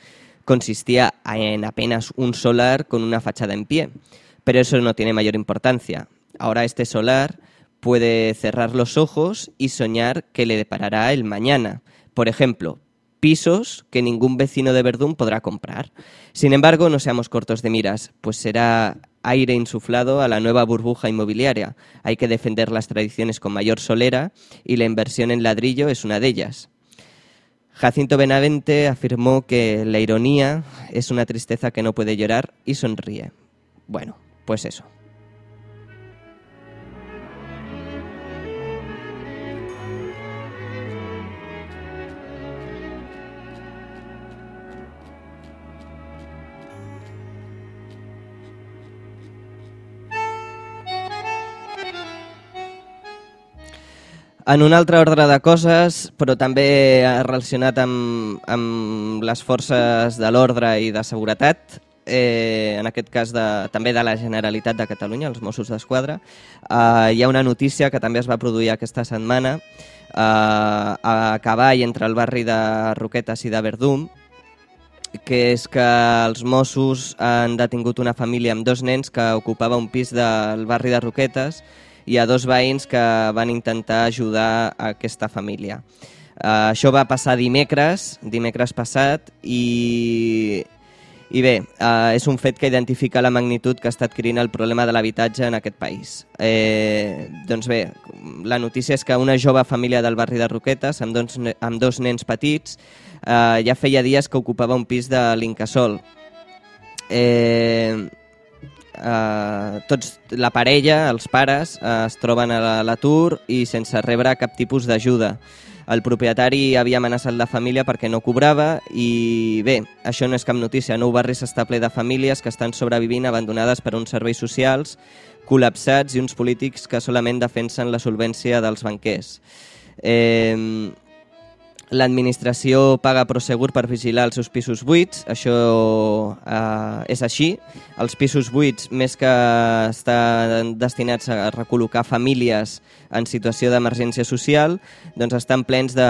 consistía en apenas un solar con una fachada en pie, pero eso no tiene mayor importancia. Ahora este solar puede cerrar los ojos y soñar que le deparará el mañana. Por ejemplo, pisos que ningún vecino de Verdún podrá comprar. Sin embargo, no seamos cortos de miras, pues será aire insuflado a la nueva burbuja inmobiliaria. Hay que defender las tradiciones con mayor solera y la inversión en ladrillo es una de ellas. Jacinto Benavente afirmó que la ironía es una tristeza que no puede llorar y sonríe. Bueno, pues eso. En un altre ordre de coses, però també relacionat amb, amb les forces de l'ordre i de seguretat, eh, en aquest cas de, també de la Generalitat de Catalunya, els Mossos d'Esquadra, eh, hi ha una notícia que també es va produir aquesta setmana eh, a cavall entre el barri de Roquetes i de Verdum, que és que els Mossos han detingut una família amb dos nens que ocupava un pis del barri de Roquetes i a dos veïns que van intentar ajudar a aquesta família. Uh, això va passar dimecres, dimecres passat, i, i bé, uh, és un fet que identifica la magnitud que està adquirint el problema de l'habitatge en aquest país. Eh, doncs bé, la notícia és que una jove família del barri de Roquetes, amb dos, amb dos nens petits, eh, ja feia dies que ocupava un pis de l'Incasol. Eh, eh, tots, la parella, els pares, eh, es troben a l'atur i sense rebre cap tipus d'ajuda. El propietari havia amenaçat la família perquè no cobrava i bé, això no és cap notícia. Nou barri s'està ple de famílies que estan sobrevivint abandonades per uns serveis socials col·lapsats i uns polítics que solament defensen la solvència dels banquers. Eh, L'administració paga Prosegur per vigilar els seus pisos buits, això eh, és així. Els pisos buits, més que estan destinats a recol·locar famílies en situació d'emergència social, doncs estan plens de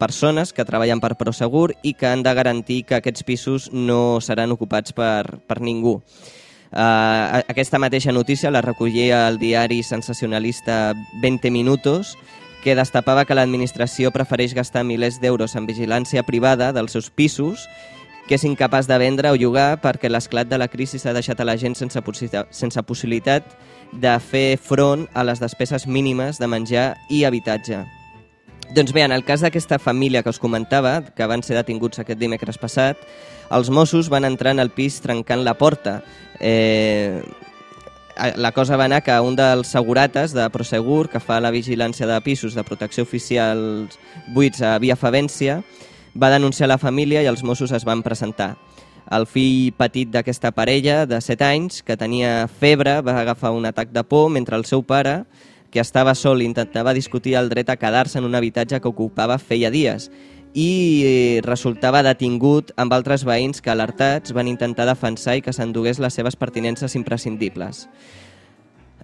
persones que treballen per Prosegur i que han de garantir que aquests pisos no seran ocupats per, per ningú. Uh, aquesta mateixa notícia la recollia el diari sensacionalista 20 Minutos, que destapava que l'administració prefereix gastar milers d'euros en vigilància privada dels seus pisos que és incapaç de vendre o llogar perquè l'esclat de la crisi s'ha deixat a la gent sense, sense possibilitat de fer front a les despeses mínimes de menjar i habitatge. Doncs bé, en el cas d'aquesta família que us comentava, que van ser detinguts aquest dimecres passat, els Mossos van entrar en el pis trencant la porta. Eh, la cosa va anar que un dels segurates de Prosegur, que fa la vigilància de pisos de protecció oficial buits a Via Favència, va denunciar la família i els Mossos es van presentar. El fill petit d'aquesta parella, de 7 anys, que tenia febre, va agafar un atac de por mentre el seu pare, que estava sol intentava discutir el dret a quedar-se en un habitatge que ocupava feia dies i eh, resultava detingut amb altres veïns que alertats van intentar defensar i que s'endugués les seves pertinences imprescindibles.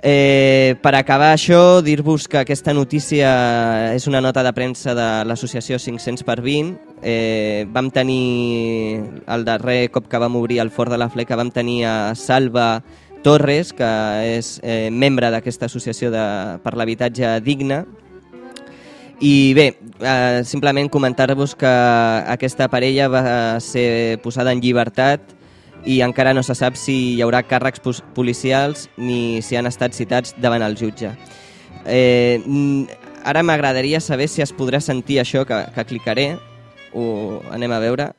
Eh, per acabar això, dir-vos que aquesta notícia és una nota de premsa de l'associació 500 per 20. Eh, vam tenir, el darrer cop que vam obrir el Fort de la Fleca, vam tenir a Salva Torres, que és eh, membre d'aquesta associació de, per l'habitatge digne, i bé, eh, simplement comentar-vos que aquesta parella va ser posada en llibertat i encara no se sap si hi haurà càrrecs policials ni si han estat citats davant el jutge. Eh, ara m'agradaria saber si es podrà sentir això que, que clicaré. Ho anem a veure.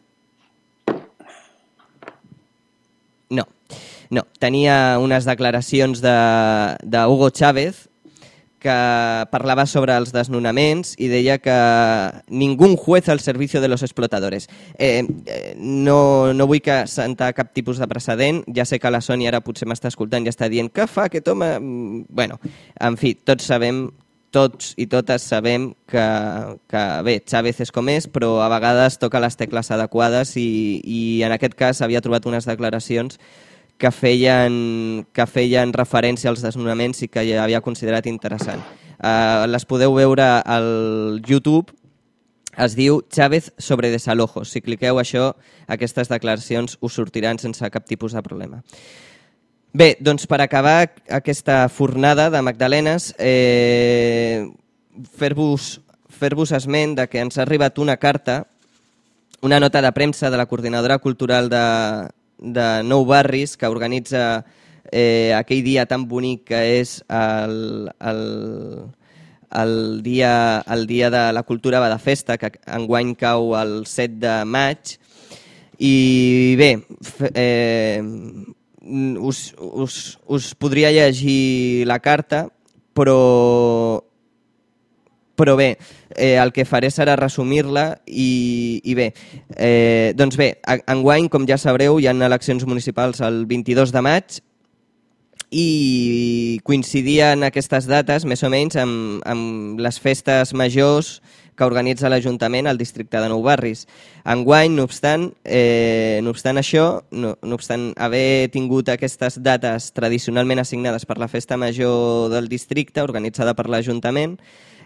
No, no. Tenia unes declaracions de, de Hugo Chávez que parlava sobre els desnonaments i deia que ningú juez al servicio de los explotadores. Eh, eh, no, no vull que sentar cap tipus de precedent. Ja sé que la Sònia ara potser m'està escoltant i està dient que fa, que toma... Mm, Bueno, en fi, tots sabem tots i totes sabem que, que bé, Chávez és com és, però a vegades toca les tecles adequades i, i en aquest cas havia trobat unes declaracions que feien, que feien referència als desnonaments i que ja havia considerat interessant. Uh, les podeu veure al YouTube, es diu Chávez sobre desalojos. Si cliqueu això, aquestes declaracions us sortiran sense cap tipus de problema. Bé, doncs per acabar aquesta fornada de Magdalenes, eh, fer-vos fer esment de que ens ha arribat una carta, una nota de premsa de la Coordinadora Cultural de, de Nou Barris, que organitza eh, aquell dia tan bonic que és el, el, el, dia, el dia de la cultura va de festa, que enguany cau el 7 de maig. I bé, eh, us, us, us podria llegir la carta, però però bé, eh, el que faré serà resumir-la i, i bé, eh, doncs bé, enguany, com ja sabreu, hi ha eleccions municipals el 22 de maig i coincidien aquestes dates, més o menys, amb, amb les festes majors que organitza l'Ajuntament al districte de Nou Barris. Enguany, no obstant, eh, no obstant això, no, no obstant haver tingut aquestes dates tradicionalment assignades per la festa major del districte, organitzada per l'Ajuntament,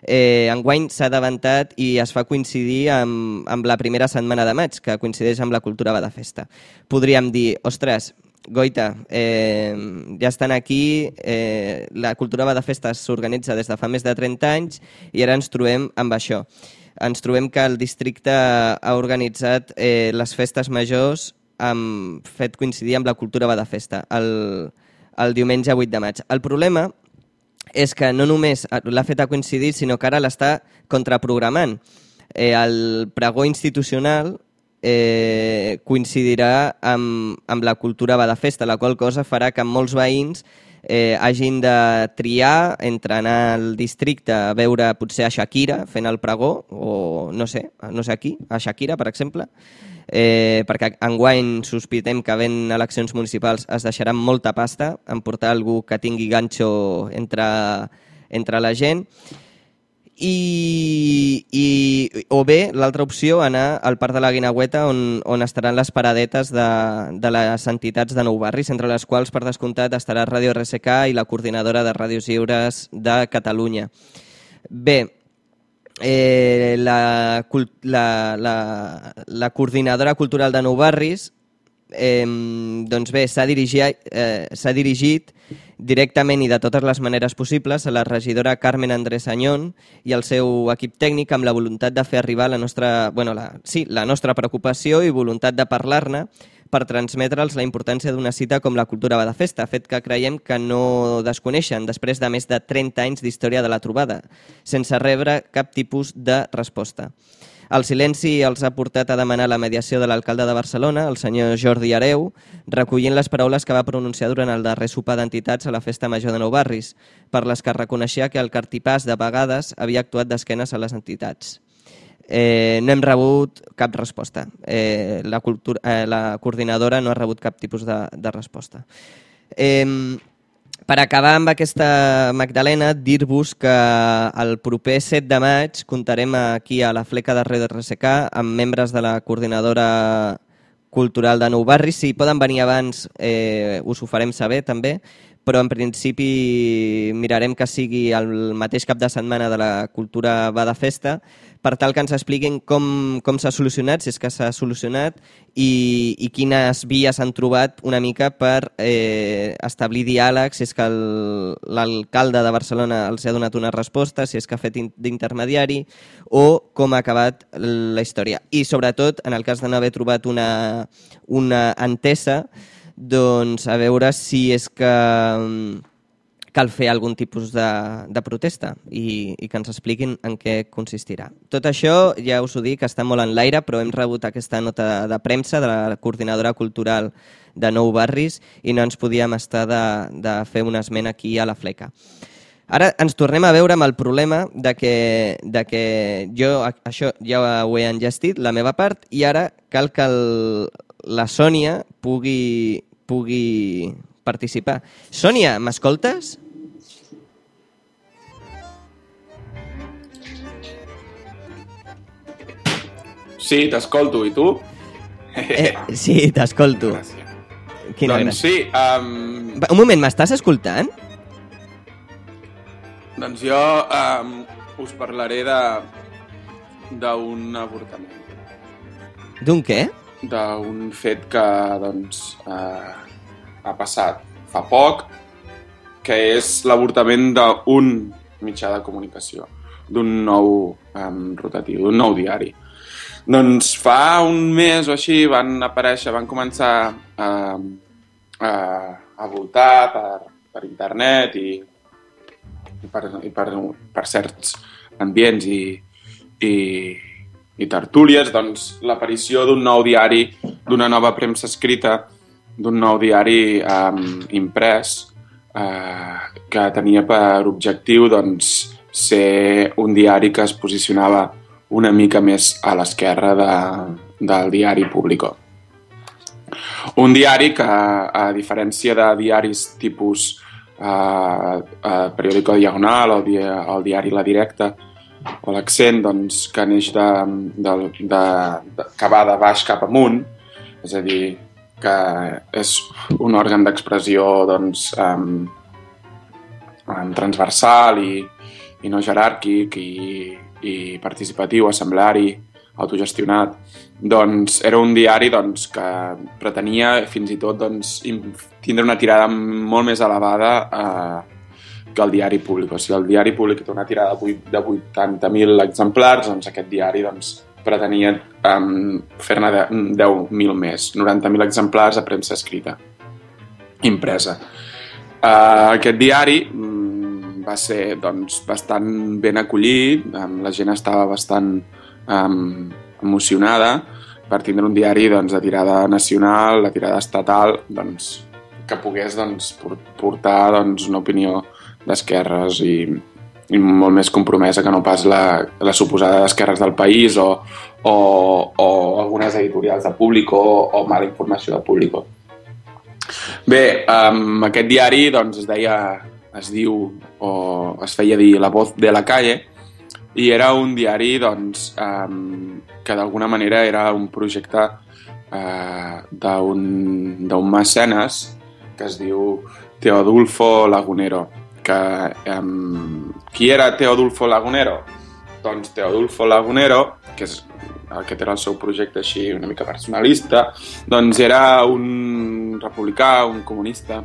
eh, enguany s'ha davantat i es fa coincidir amb, amb la primera setmana de maig, que coincideix amb la cultura va de festa. Podríem dir, ostres, Goita, eh, ja estan aquí, eh, la cultura va de festa s'organitza des de fa més de 30 anys i ara ens trobem amb això. Ens trobem que el districte ha organitzat eh, les festes majors amb, fet coincidir amb la cultura va de festa, el, el diumenge 8 de maig. El problema és que no només l'ha fet a coincidir, sinó que ara l'està contraprogramant. Eh, el pregó institucional eh, coincidirà amb, amb la cultura va de festa, la qual cosa farà que molts veïns eh, hagin de triar entre anar al districte a veure potser a Shakira fent el pregó, o no sé, no sé aquí, a Shakira, per exemple, eh, perquè enguany sospitem que havent eleccions municipals es deixarà molta pasta en portar algú que tingui ganxo entre, entre la gent i, i, o bé l'altra opció anar al Parc de la Guinagüeta on, on estaran les paradetes de, de les entitats de Nou Barris, entre les quals per descomptat estarà Ràdio RSK i la coordinadora de Ràdios Lliures de Catalunya. Bé, eh, la, la, la, la coordinadora cultural de Nou Barris eh, doncs bé, s'ha dirigit, eh, dirigit directament i de totes les maneres possibles a la regidora Carmen Andrés Añón i al seu equip tècnic amb la voluntat de fer arribar la nostra, bueno, la, sí, la nostra preocupació i voluntat de parlar-ne per transmetre'ls la importància d'una cita com la cultura va de festa, fet que creiem que no desconeixen després de més de 30 anys d'història de la trobada, sense rebre cap tipus de resposta. El silenci els ha portat a demanar la mediació de l'alcalde de Barcelona, el senyor Jordi Areu, recollint les paraules que va pronunciar durant el darrer sopar d'entitats a la Festa Major de Nou Barris, per les que reconeixia que el cartipàs de vegades havia actuat d'esquenes a les entitats. Eh, no hem rebut cap resposta. Eh, la, cultura, eh, la coordinadora no ha rebut cap tipus de, de resposta. Eh, per acabar amb aquesta Magdalena, dir-vos que el proper 7 de maig comptarem aquí a la fleca de Red RSK amb membres de la coordinadora cultural de Nou Barri. Si poden venir abans, eh, us ho farem saber també, però en principi mirarem que sigui el mateix cap de setmana de la cultura va de festa per tal que ens expliquin com, com s'ha solucionat, si és que s'ha solucionat, i, i quines vies han trobat una mica per eh, establir diàleg, si és que l'alcalde de Barcelona els ha donat una resposta, si és que ha fet in- d'intermediari, o com ha acabat la història. I sobretot, en el cas de no haver trobat una, una entesa, doncs a veure si és que mm, cal fer algun tipus de, de protesta i, i que ens expliquin en què consistirà. Tot això, ja us ho dic, està molt en l'aire, però hem rebut aquesta nota de premsa de la coordinadora cultural de Nou Barris i no ens podíem estar de, de fer un esment aquí a la fleca. Ara ens tornem a veure amb el problema de que, de que jo això ja ho he engestit, la meva part, i ara cal que el, la Sònia pugui, pugui participar. Sònia, m'escoltes? Sí, t'escolto. I tu? Eh, sí, t'escolto. Quina doncs gràcia. sí, um, Un moment, m'estàs escoltant? doncs jo um, us parlaré de d'un avortament, D'un què? D'un fet que doncs, uh, ha passat fa poc, que és l'avortament d'un mitjà de comunicació, d'un nou um, rotatiu, d'un nou diari. Doncs fa un mes o així van aparèixer, van començar a, a, a voltar per, per internet i, i, per, i per, per certs ambients i, i, i tertúlies, doncs l'aparició d'un nou diari, d'una nova premsa escrita, d'un nou diari um, imprès eh, que tenia per objectiu doncs, ser un diari que es posicionava una mica més a l'esquerra de, del diari Público. Un diari que, a diferència de diaris tipus eh, eh, Periódico Diagonal o, dia, o el diari La Directa o l'Accent, doncs, que neix de, de, de, de, que va de baix cap amunt, és a dir, que és un òrgan d'expressió doncs, um, um, transversal i, i no jeràrquic i, i participatiu, assembleari, autogestionat, doncs era un diari doncs, que pretenia fins i tot doncs, tindre una tirada molt més elevada eh, que el diari públic. O sigui, el diari públic té una tirada de vuit- de 80.000 exemplars, doncs aquest diari doncs, pretenia um, fer-ne de- 10.000 més, 90.000 exemplars a premsa escrita, impresa. Uh, aquest diari mm, va ser doncs, bastant ben acollit, um, la gent estava bastant um, emocionada per tindre un diari doncs, de tirada nacional, de tirada estatal, doncs, que pogués doncs, por- portar doncs, una opinió d'esquerres i, i molt més compromesa que no pas la, la suposada d'esquerres del país o, o, o algunes editorials de Público o, o mala informació de Público. Bé, um, aquest diari doncs, es deia, es diu o es feia dir La Voz de la Calle i era un diari doncs, um, que d'alguna manera era un projecte uh, d'un mecenes que es diu Teodulfo Lagunero que um, qui era Teodulfo Lagunero? Doncs Teodulfo Lagunero, que és aquest era el seu projecte així una mica personalista, doncs era un republicà, un comunista,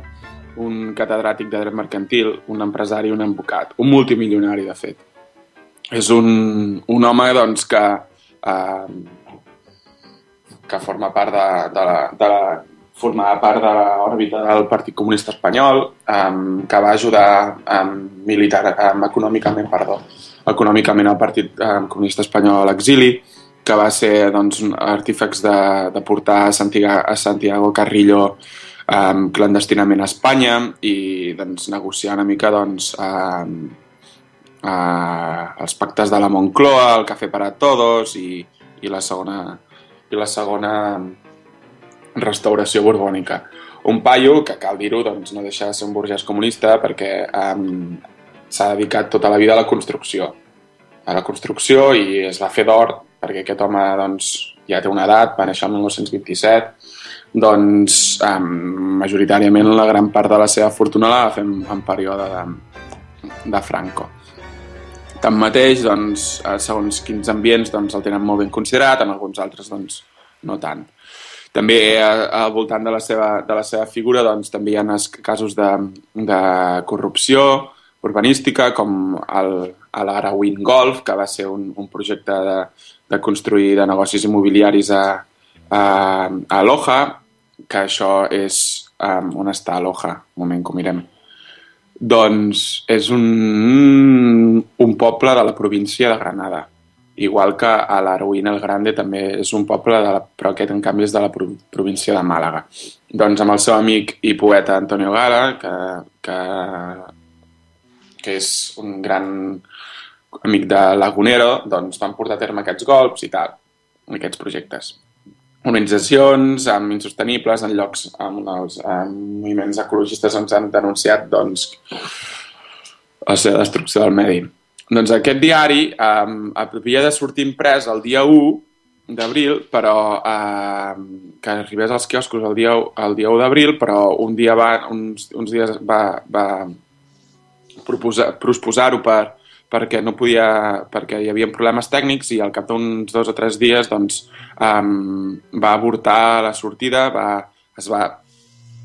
un catedràtic de dret mercantil, un empresari, un advocat, un multimilionari, de fet. És un, un home doncs, que, eh, que forma part de, de, la, de la, formava part de l'òrbita del Partit Comunista Espanyol, um, que va ajudar um, militar, um, econòmicament, perdó, econòmicament al Partit um, Comunista Espanyol a l'exili, que va ser doncs, artífex de, de portar a Santiago, a Santiago Carrillo um, clandestinament a Espanya i doncs, negociar una mica doncs, um, uh, els pactes de la Moncloa, el Café para Todos i, i la segona i la segona restauració borbònica. Un paio que, cal dir-ho, doncs, no deixa de ser un burgès comunista perquè um, s'ha dedicat tota la vida a la construcció. A la construcció i es va fer d'or perquè aquest home doncs, ja té una edat, va néixer el 1927, doncs um, majoritàriament la gran part de la seva fortuna la va fer en, en període de, de Franco. Tanmateix, doncs, eh, segons quins ambients doncs, el tenen molt ben considerat, en alguns altres doncs, no tant. També eh, al voltant de la seva, de la seva figura doncs, també hi ha casos de, de corrupció urbanística com l'Arawin Golf, que va ser un, un projecte de, de construir de negocis immobiliaris a, a, a Aloha, que això és um, on està Aloha, un moment que ho mirem. Doncs és un, un poble de la província de Granada. Igual que a l'Heroïna el Grande també és un poble, de la, però aquest en canvi és de la pro, província de Màlaga. Doncs amb el seu amic i poeta Antonio Gala, que, que, que és un gran amic de Lagunero, doncs van portar a terme aquests golps i tal, aquests projectes organitzacions amb insostenibles en llocs amb els amb moviments ecologistes ens han denunciat doncs, la seva destrucció del medi. Doncs aquest diari eh, havia de sortir imprès el dia 1 d'abril, però eh, que arribés als quioscos el dia, el dia 1 d'abril, però un dia va, uns, uns dies va, va proposar-ho per, perquè no podia, perquè hi havia problemes tècnics i al cap d'uns dos o tres dies doncs, um, va avortar la sortida, va, es va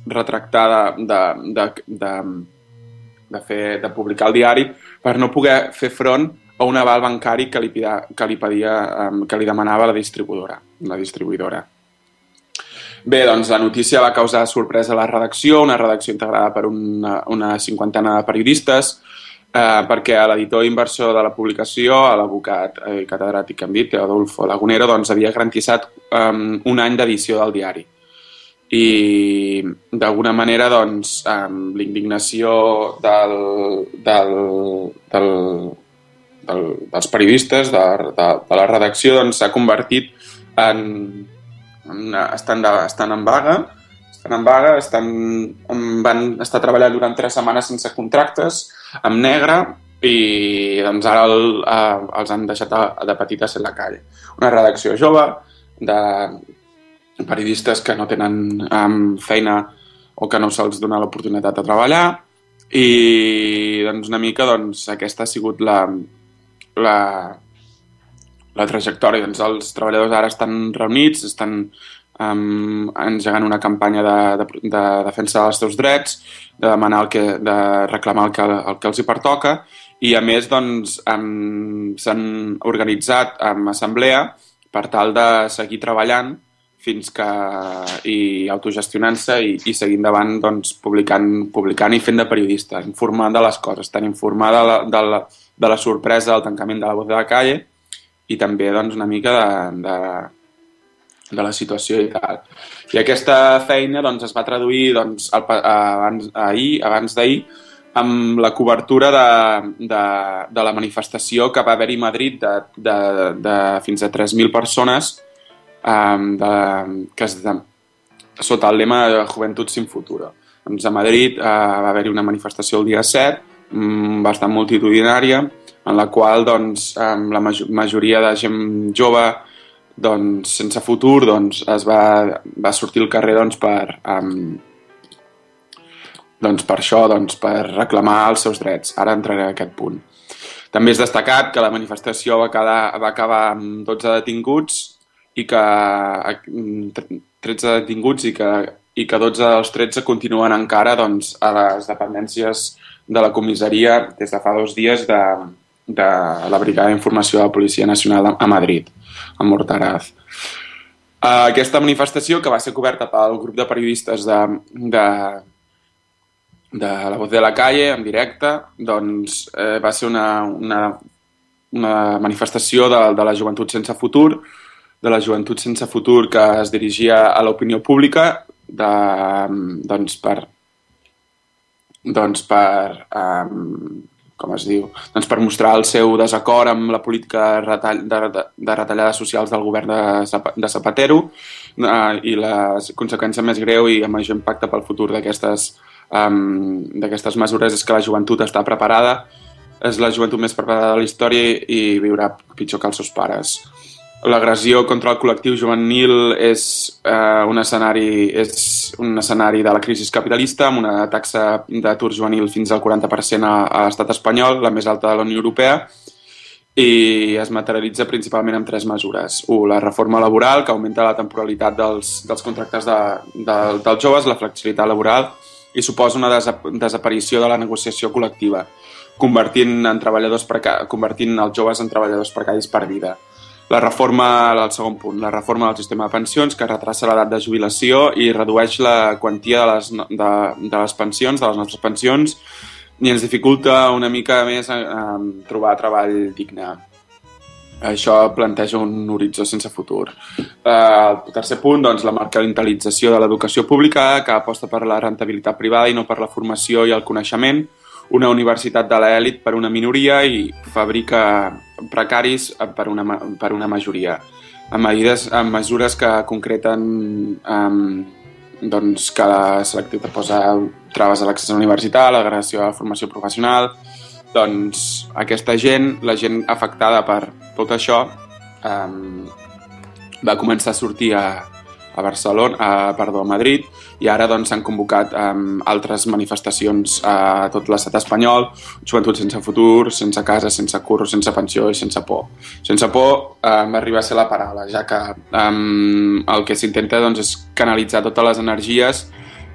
retractar de, de, de, de, de, fer, de publicar el diari per no poder fer front a un aval bancari que li, pida, que li, pedia, que li demanava la distribuïdora. La distribuïdora. Bé, doncs la notícia va causar sorpresa a la redacció, una redacció integrada per una, una cinquantena de periodistes, eh, perquè l'editor inversor de la publicació, l'abocat eh, catedràtic que hem dit, Teodolfo Lagunero, doncs, havia garantitzat eh, un any d'edició del diari. I d'alguna manera doncs, amb l'indignació del, del, del, del, dels periodistes, de, de, de la redacció, doncs, s'ha doncs, convertit en, en estan, de, estan en vaga, estan en vaga, estan, van estar treballant durant tres setmanes sense contractes, amb negre, i doncs ara el, eh, els han deixat a, de petites en la calle. Una redacció jove, de periodistes que no tenen um, feina o que no se'ls dona l'oportunitat de treballar i doncs una mica doncs, aquesta ha sigut la, la, la trajectòria. Doncs els treballadors ara estan reunits, estan um, engegant una campanya de, de, de defensa dels seus drets, de demanar el que, de reclamar el que, el que els hi pertoca i a més doncs, um, s'han organitzat amb assemblea per tal de seguir treballant fins que i autogestionant-se i, i seguint davant doncs, publicant, publicant i fent de periodista, informant de les coses, tan informada de la, de la, de la sorpresa del tancament de la Voz de la Calle i també doncs, una mica de, de, de la situació i tal. I aquesta feina doncs, es va traduir doncs, al, abans, ahir, abans d'ahir, amb la cobertura de, de, de la manifestació que va haver-hi a Madrid de, de, de fins a 3.000 persones um, de, que es, de, sota el lema de Juventud sin futuro. Doncs a Madrid uh, va haver-hi una manifestació el dia 7, um, bastant multitudinària, en la qual doncs, um, la majoria de gent jove doncs, sense futur doncs, es va, va sortir al carrer doncs, per, um, doncs, per això, doncs, per reclamar els seus drets. Ara entraré a aquest punt. També és destacat que la manifestació va, quedar, va acabar amb 12 detinguts i que 13 detinguts i que, i que 12 dels 13 continuen encara doncs, a les dependències de la comissaria des de fa dos dies de, de la Brigada d'Informació de la Policia Nacional a Madrid a Mortaraz. Uh, aquesta manifestació, que va ser coberta pel grup de periodistes de, de, de La Voz de la Calle, en directe, doncs eh, va ser una, una, una manifestació de, de la joventut sense futur, de la joventut sense futur que es dirigia a l'opinió pública de, doncs, per, doncs, per um, com es diu, doncs per mostrar el seu desacord amb la política retall, de, de, de retallades socials del govern de, de Zapatero eh, i la conseqüència més greu i amb major impacte pel futur d'aquestes um, mesures és que la joventut està preparada, és la joventut més preparada de la història i viurà pitjor que els seus pares. L'agressió contra el col·lectiu juvenil és, eh, un escenari, és un escenari de la crisi capitalista amb una taxa d'atur juvenil fins al 40% a, a l'estat espanyol, la més alta de la Unió Europea, i es materialitza principalment amb tres mesures. Un, la reforma laboral, que augmenta la temporalitat dels, dels contractes de, de, dels joves, la flexibilitat laboral, i suposa una desaparició de la negociació col·lectiva, convertint, en treballadors convertint els joves en treballadors precaris per vida la reforma, el segon punt, la reforma del sistema de pensions que retrassa l'edat de jubilació i redueix la quantia de les, de, de les pensions, de les nostres pensions, i ens dificulta una mica més eh, trobar treball digne. Això planteja un horitzó sense futur. Eh, el tercer punt, doncs, la mercantilització de l'educació pública, que aposta per la rentabilitat privada i no per la formació i el coneixement, una universitat de l'èlit per una minoria i fabrica precaris per una, per una majoria. Amb, medides, amb mesures que concreten um, doncs, que la selectivitat posa traves a l'accés a la universitat, la gradació de la formació professional, doncs aquesta gent, la gent afectada per tot això, um, va començar a sortir a, a Barcelona, a, perdó, a Madrid, i ara doncs s'han convocat um, altres manifestacions a tot l'estat espanyol, joventut sense futur, sense casa, sense curro, sense pensió i sense por. Sense por um, arriba a ser la paraula, ja que um, el que s'intenta doncs, és canalitzar totes les energies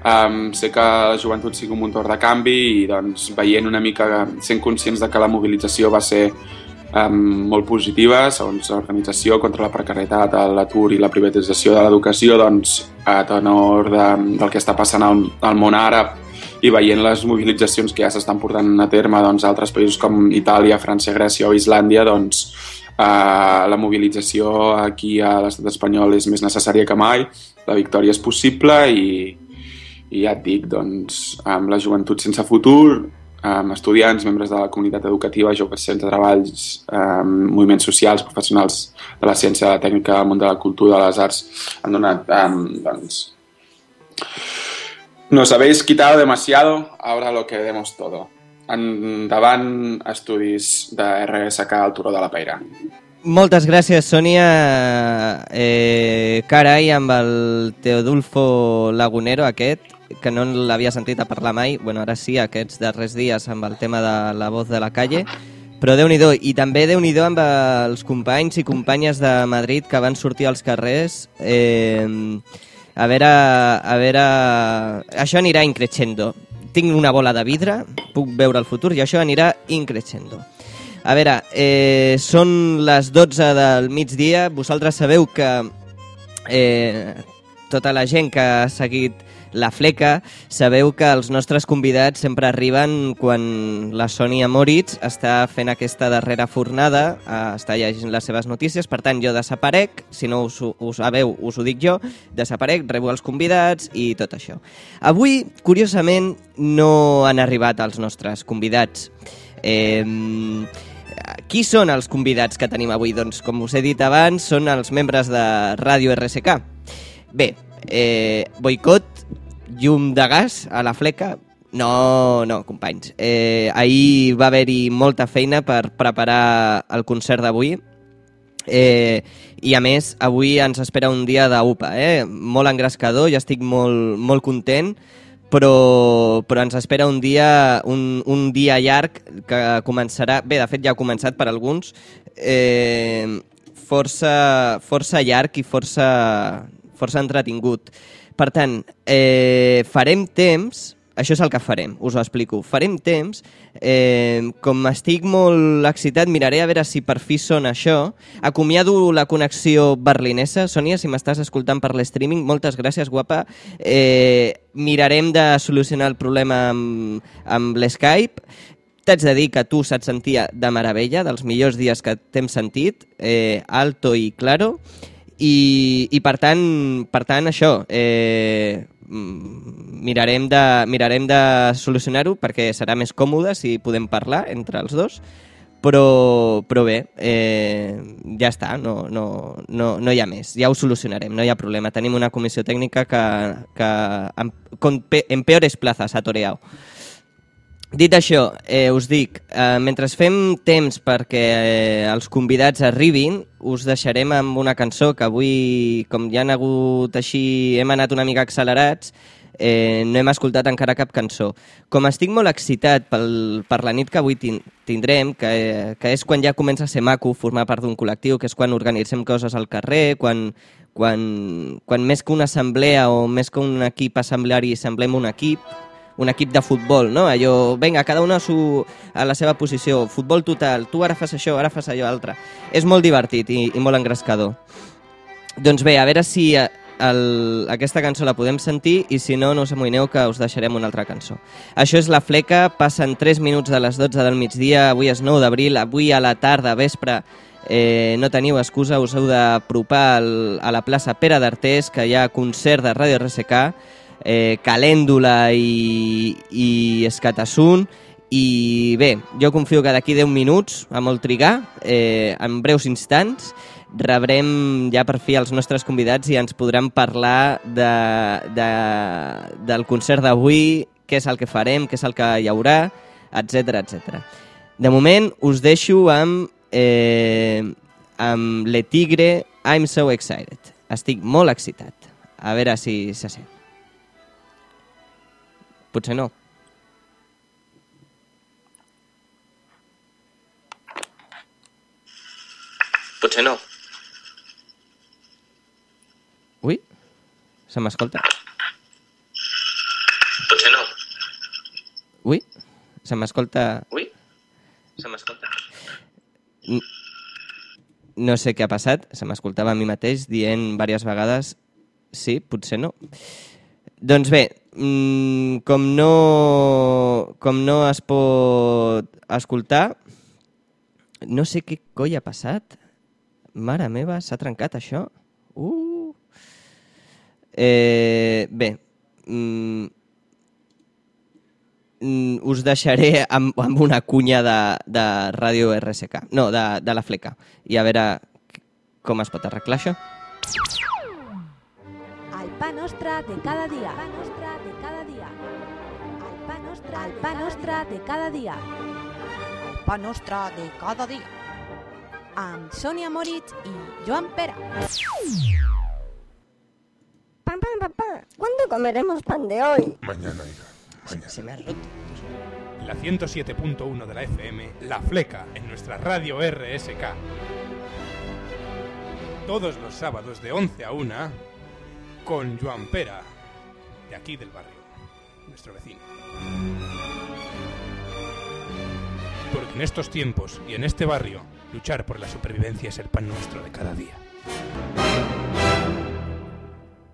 Um, sé que la joventut sigui un motor de canvi i doncs, veient una mica, sent conscients de que la mobilització va ser um, molt positiva, segons l'organització contra la precarietat, l'atur i la privatització de l'educació, doncs, a tenor de, del que està passant al, al món àrab i veient les mobilitzacions que ja s'estan portant a terme doncs, a altres països com Itàlia, França, Grècia o Islàndia, doncs, Uh, la mobilització aquí a l'estat espanyol és més necessària que mai, la victòria és possible i, i ja et dic, doncs, amb la joventut sense futur, amb estudiants, membres de la comunitat educativa, joves sense treballs, amb moviments socials, professionals de la ciència, de la tècnica, del món de la cultura, de les arts, han donat, um, doncs... Nos habéis quitado demasiado, ahora lo queremos todo. Endavant, estudis de RSK al Turó de la Peira. Moltes gràcies, Sònia. Eh, carai, amb el Teodulfo Lagunero aquest, que no l'havia sentit a parlar mai, bueno, ara sí, aquests darrers dies amb el tema de la voz de la calle, però déu nhi I també déu nhi amb els companys i companyes de Madrid que van sortir als carrers. Eh, a veure, a veure... Això anirà increixendo. Tinc una bola de vidre, puc veure el futur i això anirà increixendo. A veure, eh, són les 12 del migdia. Vosaltres sabeu que eh, tota la gent que ha seguit la fleca, sabeu que els nostres convidats sempre arriben quan la Sònia Moritz està fent aquesta darrera fornada, eh, està llegint les seves notícies, per tant jo desaparec, si no us, us sabeu us ho dic jo, desaparec, rebo els convidats i tot això. Avui, curiosament, no han arribat els nostres convidats. Eh, qui són els convidats que tenim avui? Doncs, com us he dit abans, són els membres de Ràdio RSK. Bé, eh, boicot, llum de gas a la fleca... No, no, companys. Eh, ahir va haver-hi molta feina per preparar el concert d'avui. Eh, I a més, avui ens espera un dia d'UPA, eh? molt engrescador, ja estic molt, molt content, però, però ens espera un dia, un, un dia llarg que començarà, bé, de fet ja ha començat per alguns, eh, força, força llarg i força, força entretingut. Per tant, eh, farem temps, això és el que farem, us ho explico. Farem temps, eh, com estic molt excitat, miraré a veure si per fi sona això. Acomiado la connexió berlinesa. Sònia, si m'estàs escoltant per l'streaming, moltes gràcies, guapa. Eh, mirarem de solucionar el problema amb, amb l'Skype. T'haig de dir que tu se't sentia de meravella, dels millors dies que t'hem sentit, eh, alto i claro, i, i per tant, per tant això, eh, mm, mirarem de, mirarem de solucionar-ho perquè serà més còmode si podem parlar entre els dos, però, però bé, eh, ja està, no, no, no, no hi ha més, ja ho solucionarem, no hi ha problema. Tenim una comissió tècnica que, que en, con, en peores plazas ha toreado. Dit això, eh, us dic, eh, mentre fem temps perquè eh, els convidats arribin, us deixarem amb una cançó que avui, com ja han hagut així, hem anat una mica accelerats, eh, no hem escoltat encara cap cançó. Com estic molt excitat pel, per la nit que avui tin tindrem, que, que és quan ja comença a ser maco formar part d'un col·lectiu, que és quan organitzem coses al carrer, quan, quan, quan més que una assemblea o més que un equip assembleari semblem un equip, un equip de futbol, no? Allò, vinga, cada un a, su, a la seva posició, futbol total, tu ara fas això, ara fas allò altre. És molt divertit i, i molt engrescador. Doncs bé, a veure si, el, aquesta cançó la podem sentir i si no, no us amoïneu que us deixarem una altra cançó. Això és La Fleca, passen 3 minuts de les 12 del migdia, avui és 9 d'abril, avui a la tarda, vespre, eh, no teniu excusa, us heu d'apropar a la plaça Pere d'Artés, que hi ha concert de Ràdio RSK, eh, Calèndula i, i Escatassun, i bé, jo confio que d'aquí 10 minuts, a molt trigar, eh, en breus instants, rebrem ja per fi els nostres convidats i ens podran parlar de, de, del concert d'avui, què és el que farem, què és el que hi haurà, etc etc. De moment us deixo amb, eh, amb Le Tigre, I'm so excited. Estic molt excitat. A veure si se sent. Potser no. Potser no. Ui, se m'escolta. Potser no. Ui, se m'escolta... Ui, se m'escolta. No sé què ha passat, se m'escoltava a mi mateix dient diverses vegades sí, potser no. Doncs bé, mm, com no, com no es pot escoltar, no sé què coi ha passat. Mare meva, s'ha trencat això? Uh. Eh, bé, mm, mm, us deixaré amb, amb una cunya de, de Ràdio RSK, no, de, de la Fleca, i a veure com es pot arreglar això. Pa nostre de cada dia. El pa nostre de cada dia. El pa pa nostre de cada dia. El pa nostre de cada dia. Amb Sònia Moritz i Joan Pera. Papá, papá, ¿cuándo comeremos pan de hoy? Mañana, hija. Mañana. Se me ha roto. La 107.1 de la FM, La Fleca, en nuestra radio RSK. Todos los sábados de 11 a 1, con Joan Pera, de aquí del barrio, nuestro vecino. Porque en estos tiempos y en este barrio, luchar por la supervivencia es el pan nuestro de cada día.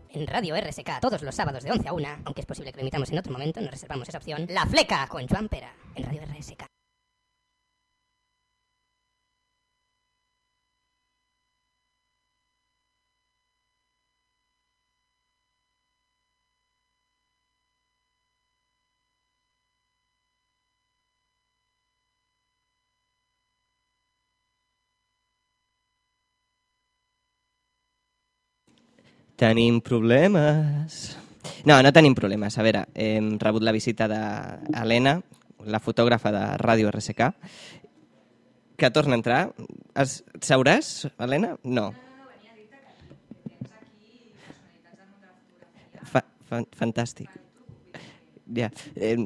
En Radio RSK, todos los sábados de 11 a 1, aunque es posible que lo emitamos en otro momento, nos reservamos esa opción. La Fleca con Joan Pera, en Radio RSK. Tenim problemes. No, no tenim problemes. A veure, hem rebut la visita d'Helena, la fotògrafa de Ràdio RSK, que torna a entrar. Es... Seuràs, Helena? No. Fa, fa, fantàstic. Ja. Eh,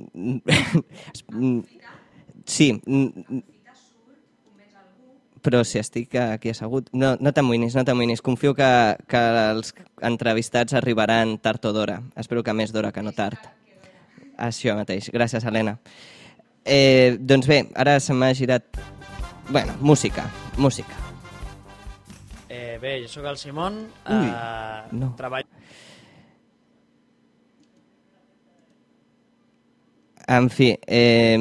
sí, mm, però si estic aquí assegut... No, no t'amoïnis, no t'amoïnis. Confio que, que els entrevistats arribaran tard o d'hora. Espero que més d'hora que no tard. Això mateix. Gràcies, Helena. Eh, doncs bé, ara se m'ha girat... Bueno, música, música. Eh, bé, jo sóc el Simon. Ui, eh, no. Treballo... En fi, eh,